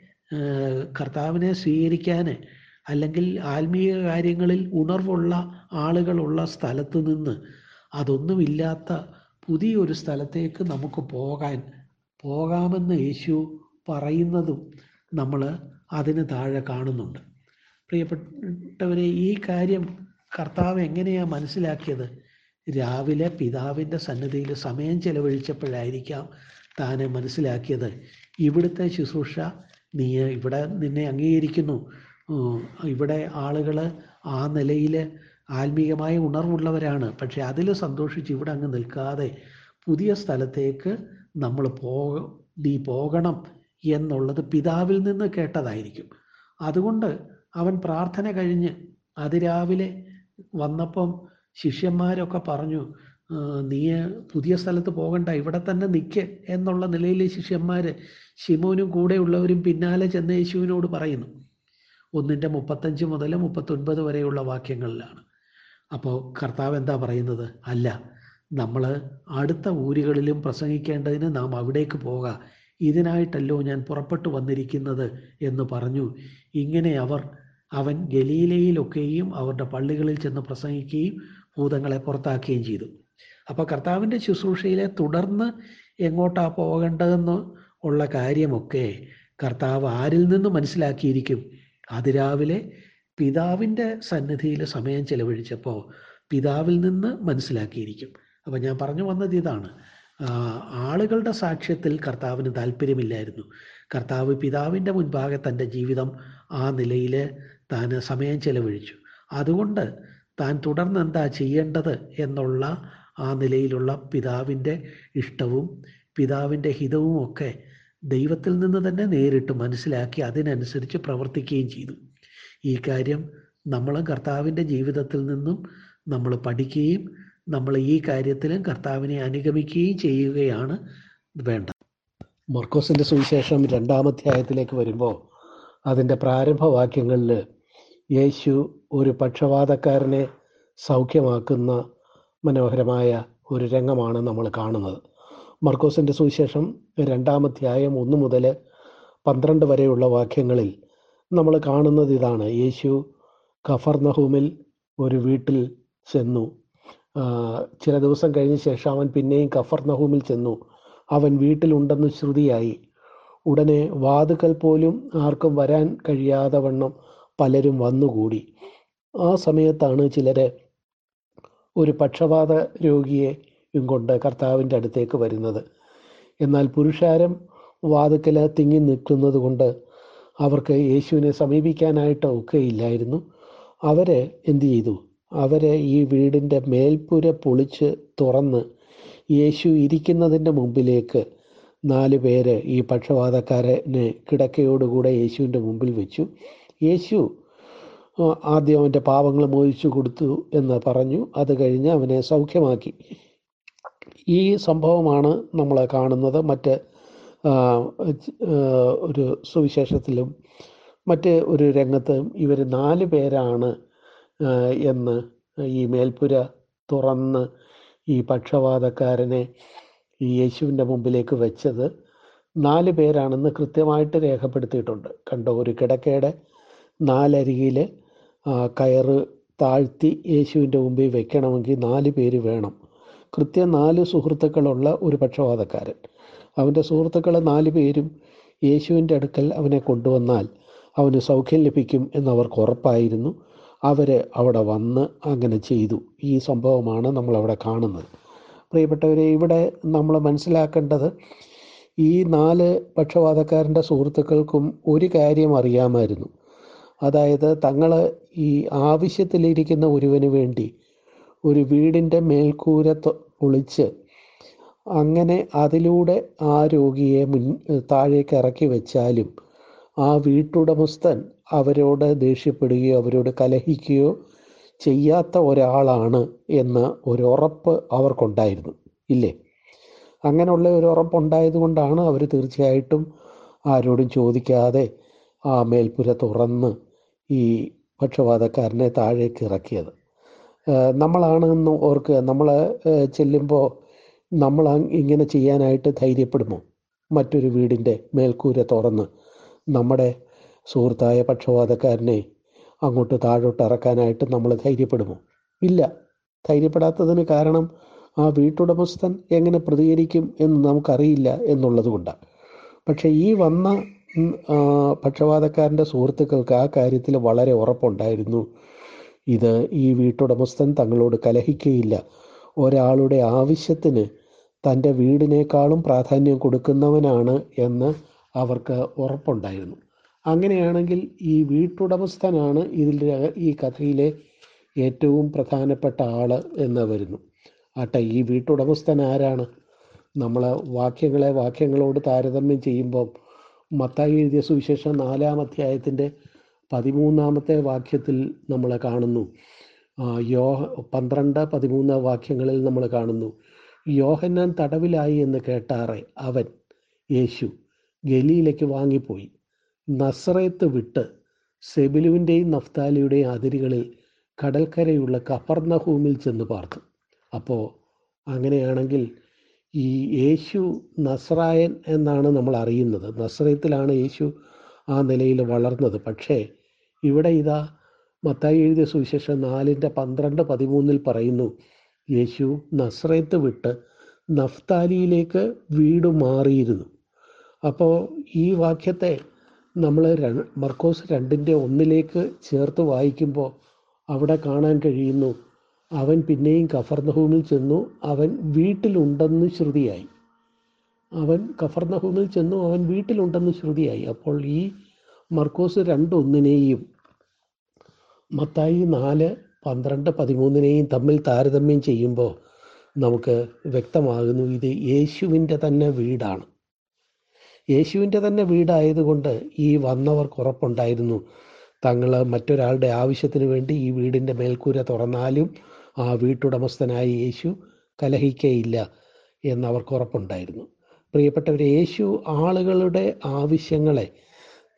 കർത്താവിനെ സ്വീകരിക്കാൻ അല്ലെങ്കിൽ ആത്മീയ കാര്യങ്ങളിൽ ഉണർവുള്ള ആളുകളുള്ള സ്ഥലത്ത് നിന്ന് അതൊന്നുമില്ലാത്ത പുതിയൊരു സ്ഥലത്തേക്ക് നമുക്ക് പോകാൻ പോകാമെന്ന് യേശു പറയുന്നതും നമ്മൾ അതിന് താഴെ കാണുന്നുണ്ട്. പ്രിയപ്പെട്ടവരെ ഈ കാര്യം കർത്താവ് എങ്ങനെയാണ് മനസ്സിലാക്കിയത്? രാവിലെ പിതാവിന്റെ സന്നിധിയിൽ സമയം ചെലവഴിച്ചപ്പോഴായിരിക്കാം താനെ മനസ്സിലാക്കിയത്. ഇവിടുത്തെ ശുശ്രൂഷ നീ ഇവിടെ നിന്നെ അംഗീകരിക്കുന്നു. ഇവിടെ ആളുകൾ ആ നിലയിൽ ആത്മീയമായ ഉണർവുള്ളവരാണ്. പക്ഷെ അതിൽ സന്തോഷിച്ച് ഇവിടെ അങ്ങ് നിൽക്കാതെ പുതിയ സ്ഥലത്തേക്ക് നമ്മൾ പോ നീ പോകണം എന്നുള്ളത് പിതാവിൽ നിന്ന് കേട്ടതായിരിക്കും. അതുകൊണ്ട് അവൻ പ്രാർത്ഥന കഴിഞ്ഞ് അതിരാവിലെ വന്നപ്പം ശിഷ്യന്മാരൊക്കെ പറഞ്ഞു നീ പുതിയ സ്ഥലത്ത് പോകണ്ട ഇവിടെ തന്നെ നിൽക്ക് എന്നുള്ള നിലയിൽ ശിഷ്യന്മാർ ശിമോനും കൂടെയുള്ളവരും പിന്നാലെ ചെന്ന യേശുവിനോട് പറയുന്നു. ഒന്നിന്റെ മുപ്പത്തഞ്ച് മുതൽ മുപ്പത്തൊൻപത് വരെയുള്ള വാക്യങ്ങളിലാണ്. അപ്പോൾ കർത്താവ് എന്താ പറയുന്നത്? അല്ല നമ്മൾ അടുത്ത ഊരുകളിലും പ്രസംഗിക്കേണ്ടതിന് നാം അവിടേക്ക് പോകാം ഇതിനായിട്ടല്ലോ ഞാൻ പുറപ്പെട്ടു വന്നിരിക്കുന്നത് എന്ന് പറഞ്ഞു. ഇങ്ങനെ അവർ അവൻ ഗലീലയിലൊക്കെയും അവരുടെ പള്ളികളിൽ ചെന്ന് പ്രസംഗിക്കുകയും ഭൂതങ്ങളെ പുറത്താക്കുകയും ചെയ്തു. അപ്പോൾ കർത്താവിന്റെ ശുശ്രൂഷയിലെ തുടർന്ന് എങ്ങോട്ടാ പോകേണ്ടതെന്ന് ഉള്ള കാര്യമൊക്കെ കർത്താവ് ആരിൽ നിന്ന് മനസ്സിലാക്കിയിരിക്കും. അതിരാവിലെ പിതാവിന്റെ സന്നിധിയിൽ സമയം ചെലവഴിച്ചപ്പോൾ പിതാവിൽ നിന്ന് മനസ്സിലാക്കിയിരിക്കും. അപ്പോൾ ഞാൻ പറഞ്ഞു വന്നത് ഇതാണ്. ആളുകളുടെ സാക്ഷ്യത്തിൽ കർത്താവിന് താല്പര്യമില്ലായിരുന്നു. കർത്താവ് പിതാവിന്റെ മുൻപാകെ തന്റെ ജീവിതം ആ നിലയിൽ താൻ സമയം ചെലവഴിച്ചു. അതുകൊണ്ട് താൻ തുടർന്ന് എന്താ ചെയ്യേണ്ടത് എന്നുള്ള ആ നിലയിലുള്ള പിതാവിന്റെ ഇഷ്ടവും പിതാവിന്റെ ഹിതവും ഒക്കെ ദൈവത്തിൽ നിന്ന് തന്നെ നേരിട്ട് മനസ്സിലാക്കി അതിനനുസരിച്ച് പ്രവർത്തിക്കുകയും ചെയ്തു. ഈ കാര്യം നമ്മൾ കർത്താവിന്റെ ജീവിതത്തിൽ നിന്നും നമ്മൾ പഠിക്കുകയും നമ്മൾ ഈ കാര്യത്തിലും കർത്താവിനെ അനുഗമിക്കുകയും ചെയ്യുകയാണ് വേണ്ടത്. മർക്കോസിന്റെ സുവിശേഷം രണ്ടാമധ്യായത്തിലേക്ക് വരുമ്പോൾ അതിന്റെ പ്രാരംഭവാക്യങ്ങളിൽ യേശു ഒരു പക്ഷപാതക്കാരനെ സൗഖ്യമാക്കുന്ന മനോഹരമായ ഒരു രംഗമാണ് നമ്മൾ കാണുന്നത്. മർക്കോസിന്റെ സുവിശേഷം രണ്ടാമധ്യായം ഒന്ന് മുതൽ പന്ത്രണ്ട് വരെയുള്ള വാക്യങ്ങളിൽ നമ്മൾ കാണുന്നത് ഇതാണ്. യേശു കഫർനഹൂമിൽ ഒരു വീട്ടിൽ ചെന്നു. ചില ദിവസം കഴിഞ്ഞ ശേഷം അവൻ പിന്നെയും കഫർനഹൂമിൽ ചെന്നു. അവൻ വീട്ടിലുണ്ടെന്ന് ശ്രുതിയായി. ഉടനെ വാതുക്കൽ പോലും ആർക്കും വരാൻ കഴിയാതെ വണ്ണം പലരും വന്നുകൂടി. ആ സമയത്താണ് ചിലർ ഒരു പക്ഷപാത രോഗിയെ കൊണ്ട് കർത്താവിന്റെ അടുത്തേക്ക് വരുന്നത്. എന്നാൽ പുരുഷാരം വാതുക്കൽ തിങ്ങി നിൽക്കുന്നത് കൊണ്ട് അവർക്ക് യേശുവിനെ സമീപിക്കാനായിട്ട് ഒക്കെ ഇല്ലായിരുന്നു. അവർ എന്തു ചെയ്തു? അവരെ ഈ വീടിന്റെ മേൽപ്പുര പൊളിച്ച് തുറന്ന് യേശു ഇരിക്കുന്നതിന്റെ മുമ്പിലേക്ക് നാല് പേര് ഈ പക്ഷപാതക്കാരനെ കിടക്കയോടുകൂടെ യേശുവിന്റെ മുമ്പിൽ വെച്ചു. യേശു ആദ്യം അവന്റെ പാവങ്ങൾ മോഹിച്ചു കൊടുത്തു എന്ന് പറഞ്ഞു. അത് കഴിഞ്ഞ് അവനെ സൗഖ്യമാക്കി. ഈ സംഭവമാണ് നമ്മൾ കാണുന്നത്. മറ്റ് ഒരു സുവിശേഷത്തിലും മറ്റ് ഒരു രംഗത്തും ഇവർ നാല് പേരാണ് എന്ന് ഈ മേൽപ്പുര തുറന്ന് ഈ പക്ഷപാതക്കാരനെ ഈ യേശുവിന്റെ മുമ്പിലേക്ക് വെച്ചത് നാല് പേരാണെന്ന് കൃത്യമായിട്ട് രേഖപ്പെടുത്തിയിട്ടുണ്ട്. കണ്ടോ ഒരു കിടക്കയുടെ നാലരികിൽ കയറ് താഴ്ത്തി യേശുവിന്റെ മുമ്പിൽ വെക്കണമെങ്കിൽ നാല് പേര് വേണം. കൃത്യം നാല് സുഹൃത്തുക്കളുള്ള ഒരു പക്ഷപാതക്കാരൻ അവന്റെ സുഹൃത്തുക്കൾ നാല് പേരും യേശുവിന്റെ അടുക്കൽ അവനെ കൊണ്ടുവന്നാൽ അവന് സൗഖ്യം ലഭിക്കും എന്നവർക്ക് ഉറപ്പായിരുന്നു. അവർ അവിടെ വന്ന് അങ്ങനെ ചെയ്തു. ഈ സംഭവമാണ് നമ്മളവിടെ കാണുന്നത്. പ്രിയപ്പെട്ടവരെ ഇവിടെ നമ്മൾ മനസ്സിലാക്കേണ്ടത് ഈ നാല് പക്ഷപാതക്കാരന്റെ സുഹൃത്തുക്കൾക്കും ഒരു കാര്യം അറിയാമായിരുന്നു. അതായത് തങ്ങൾ ഈ ആവശ്യത്തിലിരിക്കുന്ന ഒരുവന് വേണ്ടി ഒരു വീടിന്റെ മേൽക്കൂര പൊളിച്ച് അങ്ങനെ അതിലൂടെ ആ രോഗിയെ മുൻ താഴേക്ക് ഇറക്കി വെച്ചാലും ആ വീട്ടുടമസ്ഥൻ അവരോട് ദേഷ്യപ്പെടുകയോ അവരോട് കലഹിക്കുകയോ ചെയ്യാത്ത ഒരാളാണ് എന്ന ഒരു ഉറപ്പ് അവർക്കുണ്ടായിരുന്നു. ഇല്ലേ? അങ്ങനെയുള്ള ഒരു ഉറപ്പുണ്ടായത് കൊണ്ടാണ് അവർ തീർച്ചയായിട്ടും ആരോടും ചോദിക്കാതെ ആ മേൽപ്പുര തുറന്ന് ഈ പക്ഷപാതക്കാരനെ താഴേക്ക് ഇറക്കിയത്. നമ്മളാണെന്ന് ഓർക്കുക. നമ്മൾ ചെല്ലുമ്പോൾ നമ്മൾ ഇങ്ങനെ ചെയ്യാനായിട്ട് ധൈര്യപ്പെടുമോ? മറ്റൊരു വീടിന്റെ മേൽക്കൂര തുറന്ന് നമ്മുടെ സുഹൃത്തായ പക്ഷപാതക്കാരനെ അങ്ങോട്ട് താഴോട്ട് ഇറക്കാനായിട്ട് നമ്മൾ ധൈര്യപ്പെടുമോ? ഇല്ല. ധൈര്യപ്പെടാത്തതിന് കാരണം ആ വീട്ടുടമസ്ഥൻ എങ്ങനെ പ്രതികരിക്കും എന്ന് നമുക്കറിയില്ല എന്നുള്ളത് കൊണ്ടാണ്. പക്ഷേ ഈ വന്ന പക്ഷപാതക്കാരന്റെ സുഹൃത്തുക്കൾക്ക് ആ കാര്യത്തിൽ വളരെ ഉറപ്പുണ്ടായിരുന്നു. ഇത് ഈ വീട്ടുടമസ്ഥൻ തങ്ങളോട് കലഹിക്കുകയില്ല ഒരാളുടെ ആവശ്യത്തിന് തന്റെ വീടിനേക്കാളും പ്രാധാന്യം കൊടുക്കുന്നവനാണ് എന്ന് അവർക്ക് ഉറപ്പുണ്ടായിരുന്നു. അങ്ങനെയാണെങ്കിൽ ഈ വീട്ടുടമസ്ഥനാണ് ഇതിൽ ഈ കഥയിലെ ഏറ്റവും പ്രധാനപ്പെട്ട ആൾ എന്ന് വരുന്നു. ആട്ടെ ഈ വീട്ടുടമസ്ഥൻ ആരാണ്? നമ്മൾ വാക്യങ്ങളെ വാക്യങ്ങളോട് താരതമ്യം ചെയ്യുമ്പോൾ മത്തായി എഴുതിയ സുവിശേഷം നാലാം അധ്യായത്തിന്റെ പതിമൂന്നാമത്തെ വാക്യത്തിൽ നമ്മൾ കാണുന്നു. യോ പന്ത്രണ്ട് പതിമൂന്ന് വാക്യങ്ങളിൽ നമ്മൾ കാണുന്നു. യോഹന്നാൻ തടവിലായി എന്ന് കേട്ടാറെ അവൻ യേശു ഗലീലയ്ക്ക് വാങ്ങിപ്പോയി. നസ്രയത്ത് വിട്ട് സെബിലുവിന്റെയും നഫ്താലിയുടെയും അതിരുകളിൽ കടൽക്കരയുള്ള കഫർണഹൂമിൽ ചെന്ന് പാർത്തു. അപ്പോൾ അങ്ങനെയാണെങ്കിൽ ഈ യേശു നസ്രായൻ എന്നാണ് നമ്മൾ അറിയുന്നത്. നസ്രയത്തിലാണ് യേശു ആ നിലയിൽ വളർന്നത്. പക്ഷേ ഇവിടെ ഇതാ മത്തായി എഴുതിയ സുവിശേഷം നാലിന്റെ പന്ത്രണ്ട് പതിമൂന്നിൽ പറയുന്നു യേശു നസ്രയത്ത് വിട്ട് നഫ്താലിയിലേക്ക് വീട് മാറിയിരുന്നു. അപ്പോൾ ഈ വാക്യത്തെ നമ്മൾ മർക്കോസ് രണ്ടിന്റെ ഒന്നിലേക്ക് ചേർത്ത് വായിക്കുമ്പോൾ അവിടെ കാണാൻ കഴിയുന്നു അവൻ പിന്നെയും കഫർനഹൂമിൽ ചെന്നു അവൻ വീട്ടിലുണ്ടെന്ന് ശ്രുതിയായി. അവൻ കഫർനഹൂമിൽ ചെന്നു അവൻ വീട്ടിലുണ്ടെന്ന് ശ്രുതിയായി. അപ്പോൾ ഈ മർക്കോസ് രണ്ടൊന്നിനെയും മത്തായി നാല് പന്ത്രണ്ട് പതിമൂന്നിനെയും തമ്മിൽ താരതമ്യം ചെയ്യുമ്പോൾ നമുക്ക് വ്യക്തമാകുന്നു ഇത് യേശുവിന്റെ തന്നെ വീടാണ്. യേശുവിന്റെ തന്നെ വീടായതുകൊണ്ട് ഈ വന്നവർക്ക് ഉറപ്പുണ്ടായിരുന്നു. തങ്ങൾ മറ്റൊരാളുടെ ആവശ്യത്തിന് വേണ്ടി ഈ വീടിന്റെ മേൽക്കൂര തുറന്നാലും ആ വീട്ടുടമസ്ഥനായ യേശു കലഹിക്കയില്ല എന്നവർക്ക് ഉറപ്പുണ്ടായിരുന്നു. പ്രിയപ്പെട്ടവർ യേശു ആളുകളുടെ ആവശ്യങ്ങളെ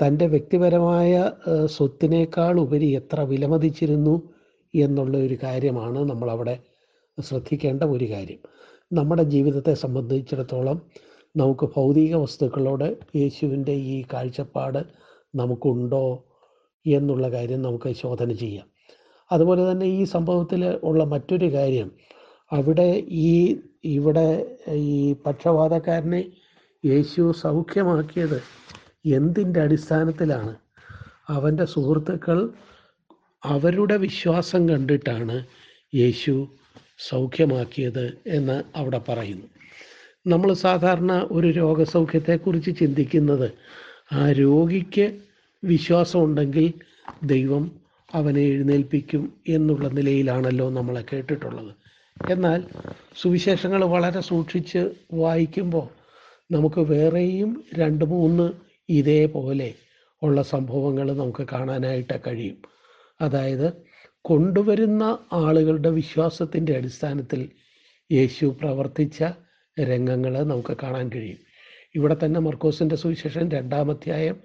തന്റെ വ്യക്തിപരമായ സ്വത്തിനേക്കാൾ ഉപരി എത്ര വിലമതിച്ചിരുന്നു എന്നുള്ള ഒരു കാര്യമാണ് നമ്മളവിടെ ശ്രദ്ധിക്കേണ്ട ഒരു കാര്യം. നമ്മുടെ ജീവിതത്തെ സംബന്ധിച്ചിടത്തോളം നമുക്ക് ഭൗതിക വസ്തുക്കളോട് യേശുവിന്റെ ഈ കാഴ്ചപ്പാട് നമുക്കുണ്ടോ എന്നുള്ള കാര്യം നമുക്ക് ശോധന ചെയ്യാം. അതുപോലെ തന്നെ ഈ സംഭവത്തിൽ ഉള്ള മറ്റൊരു കാര്യം അവിടെ ഈ ഇവിടെ ഈ പക്ഷപാതക്കാരനെ യേശു സൗഖ്യമാക്കിയത് എന്തിന്റെ അടിസ്ഥാനത്തിലാണ്? അവന്റെ സുഹൃത്തുക്കൾ അവരുടെ വിശ്വാസം കണ്ടിട്ടാണ് യേശു സൗഖ്യമാക്കിയത് എന്ന് അവിടെ പറയുന്നു. നമ്മൾ സാധാരണ ഒരു രോഗസൗഖ്യത്തെക്കുറിച്ച് ചിന്തിക്കുന്നത് ആ രോഗിക്ക് വിശ്വാസമുണ്ടെങ്കിൽ ദൈവം അവനെ എഴുന്നേൽപ്പിക്കും എന്നുള്ള നിലയിലാണല്ലോ നമ്മളെ കേട്ടിട്ടുള്ളത്. എന്നാൽ സുവിശേഷങ്ങൾ വളരെ സൂക്ഷിച്ച് വായിക്കുമ്പോൾ നമുക്ക് വേറെയും രണ്ട് മൂന്ന് ഇതേപോലെ ഉള്ള സംഭവങ്ങൾ നമുക്ക് കാണാനായിട്ട് കഴിയും. അതായത് കൊണ്ടുവരുന്ന ആളുകളുടെ വിശ്വാസത്തിന്റെ അടിസ്ഥാനത്തിൽ യേശു പ്രവർത്തിച്ച രംഗങ്ങൾ നമുക്ക് കാണാൻ കഴിയും. ഇവിടെ തന്നെ മർക്കോസിന്റെ സുവിശേഷം രണ്ടാമധ്യായം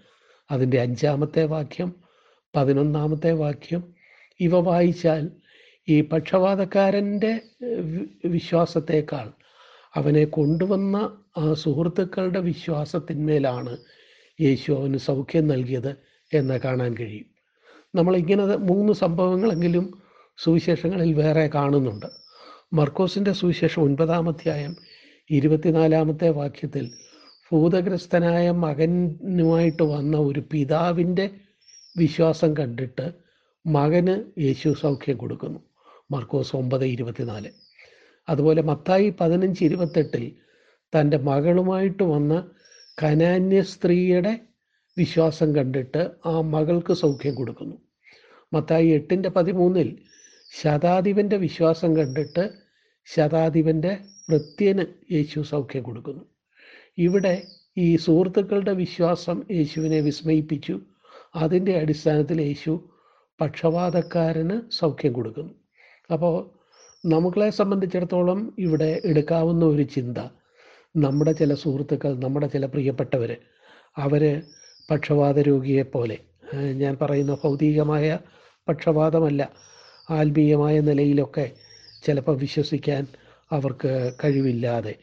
അതിന്റെ അഞ്ചാമത്തെ വാക്യം പതിനൊന്നാമത്തെ വാക്യം ഇവ വായിച്ചാൽ ഈ പക്ഷപാതക്കാരന്റെ വിശ്വാസത്തേക്കാൾ അവനെ കൊണ്ടുവന്ന സുഹൃത്തുക്കളുടെ വിശ്വാസത്തിന്മേലാണ് യേശു അവന് സൗഖ്യം നൽകിയത് എന്ന് കാണാൻ കഴിയും. നമ്മളിങ്ങനെ മൂന്ന് സംഭവങ്ങളെങ്കിലും സുവിശേഷങ്ങളിൽ വേറെ കാണുന്നുണ്ട്. മർക്കോസിന്റെ സുവിശേഷം ഒൻപതാം അധ്യായം ഇരുപത്തിനാലാമത്തെ വാക്യത്തിൽ ഭൂതഗ്രസ്തനായ മകനുമായിട്ട് വന്ന ഒരു പിതാവിന്റെ വിശ്വാസം കണ്ടിട്ട് മകന് യേശു സൗഖ്യം കൊടുക്കുന്നു. മർക്കോസ് ഒമ്പത് ഇരുപത്തിനാല്. അതുപോലെ മത്തായി പതിനഞ്ച് ഇരുപത്തെട്ടിൽ തന്റെ മകളുമായിട്ട് വന്ന കനാന്യ സ്ത്രീയുടെ വിശ്വാസം കണ്ടിട്ട് ആ മകൾക്ക് സൗഖ്യം കൊടുക്കുന്നു. മത്തായി എട്ടിന്റെ പതിമൂന്നിൽ ശതാധിപന്റെ വിശ്വാസം കണ്ടിട്ട് ശതാധിപന്റെ വൃത്യന് യേശു സൗഖ്യം കൊടുക്കുന്നു. ഇവിടെ ഈ സുഹൃത്തുക്കളുടെ വിശ്വാസം യേശുവിനെ വിസ്മയിപ്പിച്ചു. അതിന്റെ അടിസ്ഥാനത്തിൽ യേശു പക്ഷപാതക്കാരന് സൗഖ്യം കൊടുക്കുന്നു. അപ്പോൾ നമ്മളെ സംബന്ധിച്ചിടത്തോളം ഇവിടെ എടുക്കാവുന്ന ഒരു ചിന്ത നമ്മുടെ ചില സുഹൃത്തുക്കൾ നമ്മുടെ ചില പ്രിയപ്പെട്ടവർ അവർ പക്ഷപാത രോഗിയെപ്പോലെ ഞാൻ പറയുന്ന ഭൗതികമായ പക്ഷപാതമല്ല ആത്മീയമായ നിലയിലൊക്കെ ചിലപ്പോൾ വിശ്വസിക്കാൻ അവർക്ക് കഴിവില്ലാതെ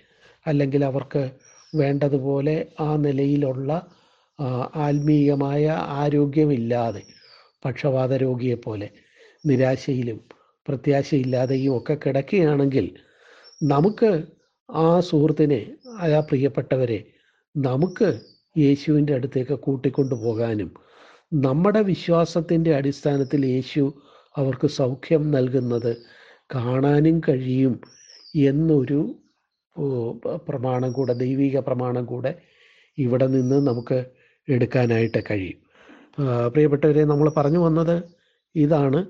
അല്ലെങ്കിൽ അവർക്ക് വേണ്ടതുപോലെ ആ നിലയിലുള്ള ആത്മീയമായ ആരോഗ്യമില്ലാതെ പക്ഷപാത രോഗിയെപ്പോലെ നിരാശയിലും പ്രത്യാശയില്ലാതെയും ഒക്കെ കിടക്കുകയാണെങ്കിൽ നമുക്ക് ആ സുഹൃത്തിനെ ആ പ്രിയപ്പെട്ടവരെ? നമുക്ക് യേശുവിന്റെ അടുത്തേക്ക് കൂട്ടിക്കൊണ്ടു പോകാനും നമ്മുടെ വിശ്വാസത്തിന്റെ അടിസ്ഥാനത്തിൽ യേശു അവർക്ക് സൗഖ്യം നൽകുന്നത് കാണാനും കഴിയും എന്നൊരു പ്രമാണം കൂടെ ദൈവിക പ്രമാണം കൂടെ ഇവിടെ നിന്ന് നമുക്ക് എടുക്കാനായിട്ട് കഴിയും. പ്രിയപ്പെട്ടവരെ നമ്മൾ പറഞ്ഞു വന്നത് ഇതാണ്.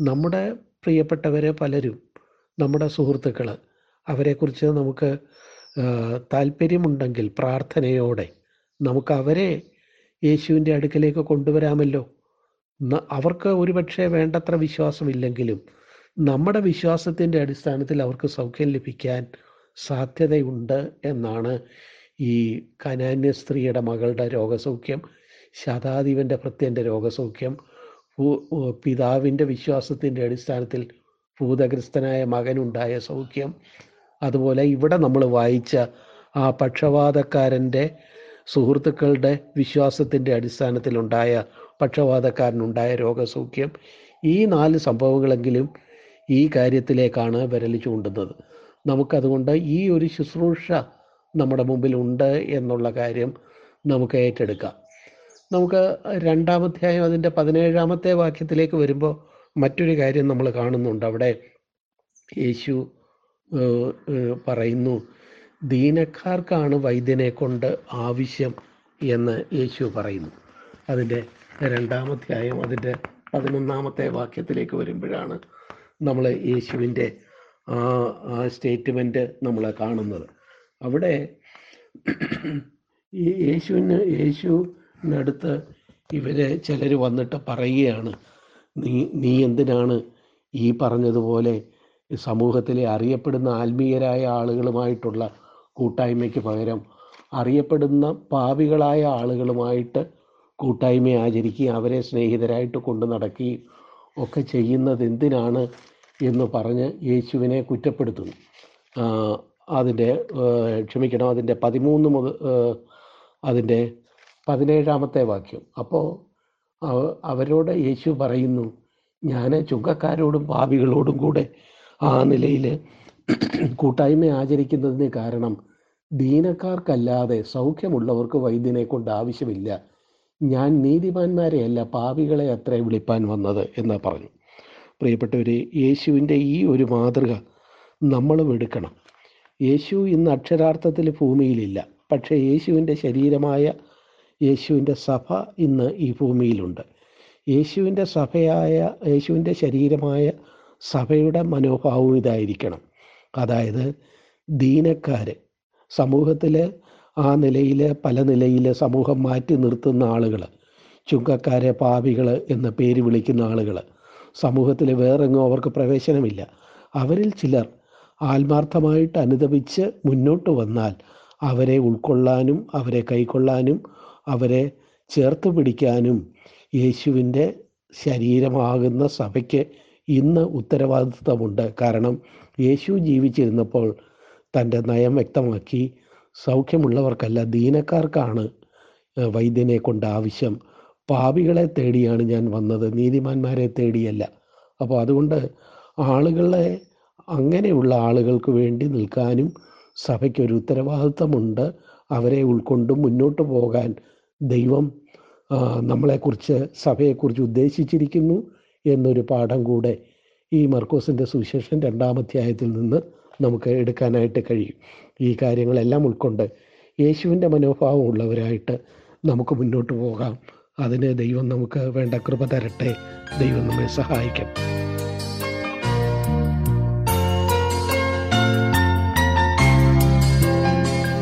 നമ്മുടെ പ്രിയപ്പെട്ടവരെ പലരും നമ്മുടെ സുഹൃത്തുക്കൾ അവരെക്കുറിച്ച് നമുക്ക് താല്പര്യമുണ്ടെങ്കിൽ പ്രാർത്ഥനയോടെ നമുക്ക് അവരെ യേശുവിന്റെ അടുക്കലേക്ക് കൊണ്ടുവരാമല്ലോ. അവർക്ക് ഒരുപക്ഷെ വേണ്ടത്ര വിശ്വാസമില്ലെങ്കിലും നമ്മുടെ വിശ്വാസത്തിന്റെ അടിസ്ഥാനത്തിൽ അവർക്ക് സൗഖ്യം ലഭിക്കാൻ സാധ്യതയുണ്ട് എന്നാണ് ഈ കനാന്യ സ്ത്രീയുടെ മകളുടെ രോഗസൗഖ്യം ശതാധിപന്റെ ഭൃത്യന്റെ രോഗസൗഖ്യം പിതാവിന്റെ വിശ്വാസത്തിന്റെ അടിസ്ഥാനത്തിൽ ഭൂതഗ്രസ്തനായ മകനുണ്ടായ സൗഖ്യം അതുപോലെ ഇവിടെ നമ്മൾ വായിച്ച ആ പക്ഷവാതക്കാരന്റെ സുഹൃത്തുക്കളുടെ വിശ്വാസത്തിന്റെ അടിസ്ഥാനത്തിലുണ്ടായ പക്ഷവാതക്കാരനുണ്ടായ രോഗസൗഖ്യം ഈ നാല് സംഭവങ്ങളെങ്കിലും ഈ കാര്യത്തിലേക്കാണ് വിരൽ ചൂണ്ടുന്നത്. നമുക്കതുകൊണ്ട് ഈ ഒരു ശുശ്രൂഷ നമ്മുടെ മുമ്പിലുണ്ട് എന്നുള്ള കാര്യം നമുക്ക് ഏറ്റെടുക്കാം. നമുക്ക് രണ്ടാമധ്യായം അതിന്റെ പതിനേഴാമത്തെ വാക്യത്തിലേക്ക് വരുമ്പോൾ മറ്റൊരു കാര്യം നമ്മൾ കാണുന്നുണ്ട്. അവിടെ യേശു പറയുന്നു. ദീനക്കാർക്കാണ് വൈദ്യനെ കൊണ്ട് ആവശ്യം എന്ന് യേശു പറയുന്നു. അതിന്റെ രണ്ടാമധ്യായം അതിന്റെ പതിനൊന്നാമത്തെ വാക്യത്തിലേക്ക് വരുമ്പോഴാണ് നമ്മൾ യേശുവിന്റെ ആ ആ സ്റ്റേറ്റ്മെന്റ് നമ്മൾ കാണുന്നത്. അവിടെ ഈ യേശുവിന് യേശുവിനടുത്ത് ഇവർ ചിലർ വന്നിട്ട് പറയുകയാണ് നീ നീ എന്തിനാണ് ഈ പറഞ്ഞതുപോലെ സമൂഹത്തിലെ അറിയപ്പെടുന്ന ആത്മീയരായ ആളുകളുമായിട്ടുള്ള കൂട്ടായ്മയ്ക്ക് പകരം അറിയപ്പെടുന്ന പാവികളായ ആളുകളുമായിട്ട് കൂട്ടായ്മ ആചരിക്കുകയും അവരെ സ്നേഹിതരായിട്ട് കൊണ്ടു നടക്കുകയും ഒക്കെ ചെയ്യുന്നത് എന്തിനാണ് എന്ന് പറഞ്ഞ് യേശുവിനെ കുറ്റപ്പെടുത്തുന്നു. അതിന്റെ ക്ഷമിക്കണം അതിന്റെ പതിമൂന്ന് മുതൽ അതിന്റെ പതിനേഴാമത്തെ വാക്യം. അപ്പോൾ അവരോട് യേശു പറയുന്നു ഞാൻ ചുങ്കക്കാരോടും പാപികളോടും കൂടെ ആ നിലയിൽ കൂട്ടായ്മ ആചരിക്കുന്നതിന് കാരണം ദീനക്കാർക്കല്ലാതെ സൗഖ്യമുള്ളവർക്ക് വൈദ്യനെ കൊണ്ട് ആവശ്യമില്ല. ഞാൻ നീതിമാന്മാരെയല്ല പാപികളെ അത്രേ വിളിപ്പാൻ വന്നത് എന്ന് പറഞ്ഞു. പ്രിയപ്പെട്ടവരെ യേശുവിന്റെ ഈ ഒരു മാതൃക നമ്മളും എടുക്കണം. യേശു ഇന്ന് അക്ഷരാർത്ഥത്തിൽ ഭൂമിയിലില്ല. പക്ഷേ യേശുവിന്റെ ശരീരമായ യേശുവിന്റെ സഭ ഇന്ന് ഈ ഭൂമിയിലുണ്ട്. യേശുവിന്റെ സഭയായ യേശുവിന്റെ ശരീരമായ സഭയുടെ മനോഭാവം ഇതായിരിക്കണം. അതായത് ദീനക്കാർ സമൂഹത്തിൽ ആ നിലയിൽ പല നിലയിൽ സമൂഹം മാറ്റി നിർത്തുന്ന ആളുകൾ ചുങ്കക്കാരെ പാപികൾ എന്ന പേര് വിളിക്കുന്ന ആളുകൾ സമൂഹത്തിൽ വേറെങ്ങും അവർക്ക് പ്രവേശനമില്ല. അവരിൽ ചിലർ ആത്മാർത്ഥമായിട്ട് അനുദപിച്ച് മുന്നോട്ട് വന്നാൽ അവരെ ഉൾക്കൊള്ളാനും അവരെ കൈക്കൊള്ളാനും അവരെ ചേർത്ത് പിടിക്കാനും യേശുവിന്റെ ശരീരമാകുന്ന സഭയ്ക്ക് ഇന്ന് ഉത്തരവാദിത്വമുണ്ട്. കാരണം യേശു ജീവിച്ചിരുന്നപ്പോൾ തന്റെ നയം വ്യക്തമാക്കി. സൗഖ്യമുള്ളവർക്കല്ല ദീനക്കാർക്കാണ് വൈദ്യനെ കൊണ്ട് ആവശ്യം. പാപികളെ തേടിയാണ് ഞാൻ വന്നത്. നീതിമാന്മാരെ തേടിയല്ല. അപ്പോൾ അതുകൊണ്ട് ആളുകളെ അങ്ങനെയുള്ള ആളുകൾക്ക് വേണ്ടി നിൽക്കാനും സഭയ്ക്കൊരു ഉത്തരവാദിത്വമുണ്ട്. അവരെ ഉൾക്കൊണ്ട് മുന്നോട്ട് പോകാൻ ദൈവം നമ്മളെക്കുറിച്ച് സഭയെക്കുറിച്ച് ഉദ്ദേശിച്ചിരിക്കുന്നു. എന്നൊരു പാഠം കൂടെ ഈ മർക്കോസിന്റെ സുവിശേഷം രണ്ടാമധ്യായത്തിൽ നിന്ന് നമുക്ക് എടുക്കാനായിട്ട് കഴിയും. ഈ കാര്യങ്ങളെല്ലാം ഉൾക്കൊണ്ട് യേശുവിന്റെ മനോഭാവം ഉള്ളവരായിട്ട് നമുക്ക് മുന്നോട്ട് പോകാം. അതിന് ദൈവം നമുക്ക് വേണ്ട കൃപ തരട്ടെ. ദൈവം നമ്മെ സഹായിക്കും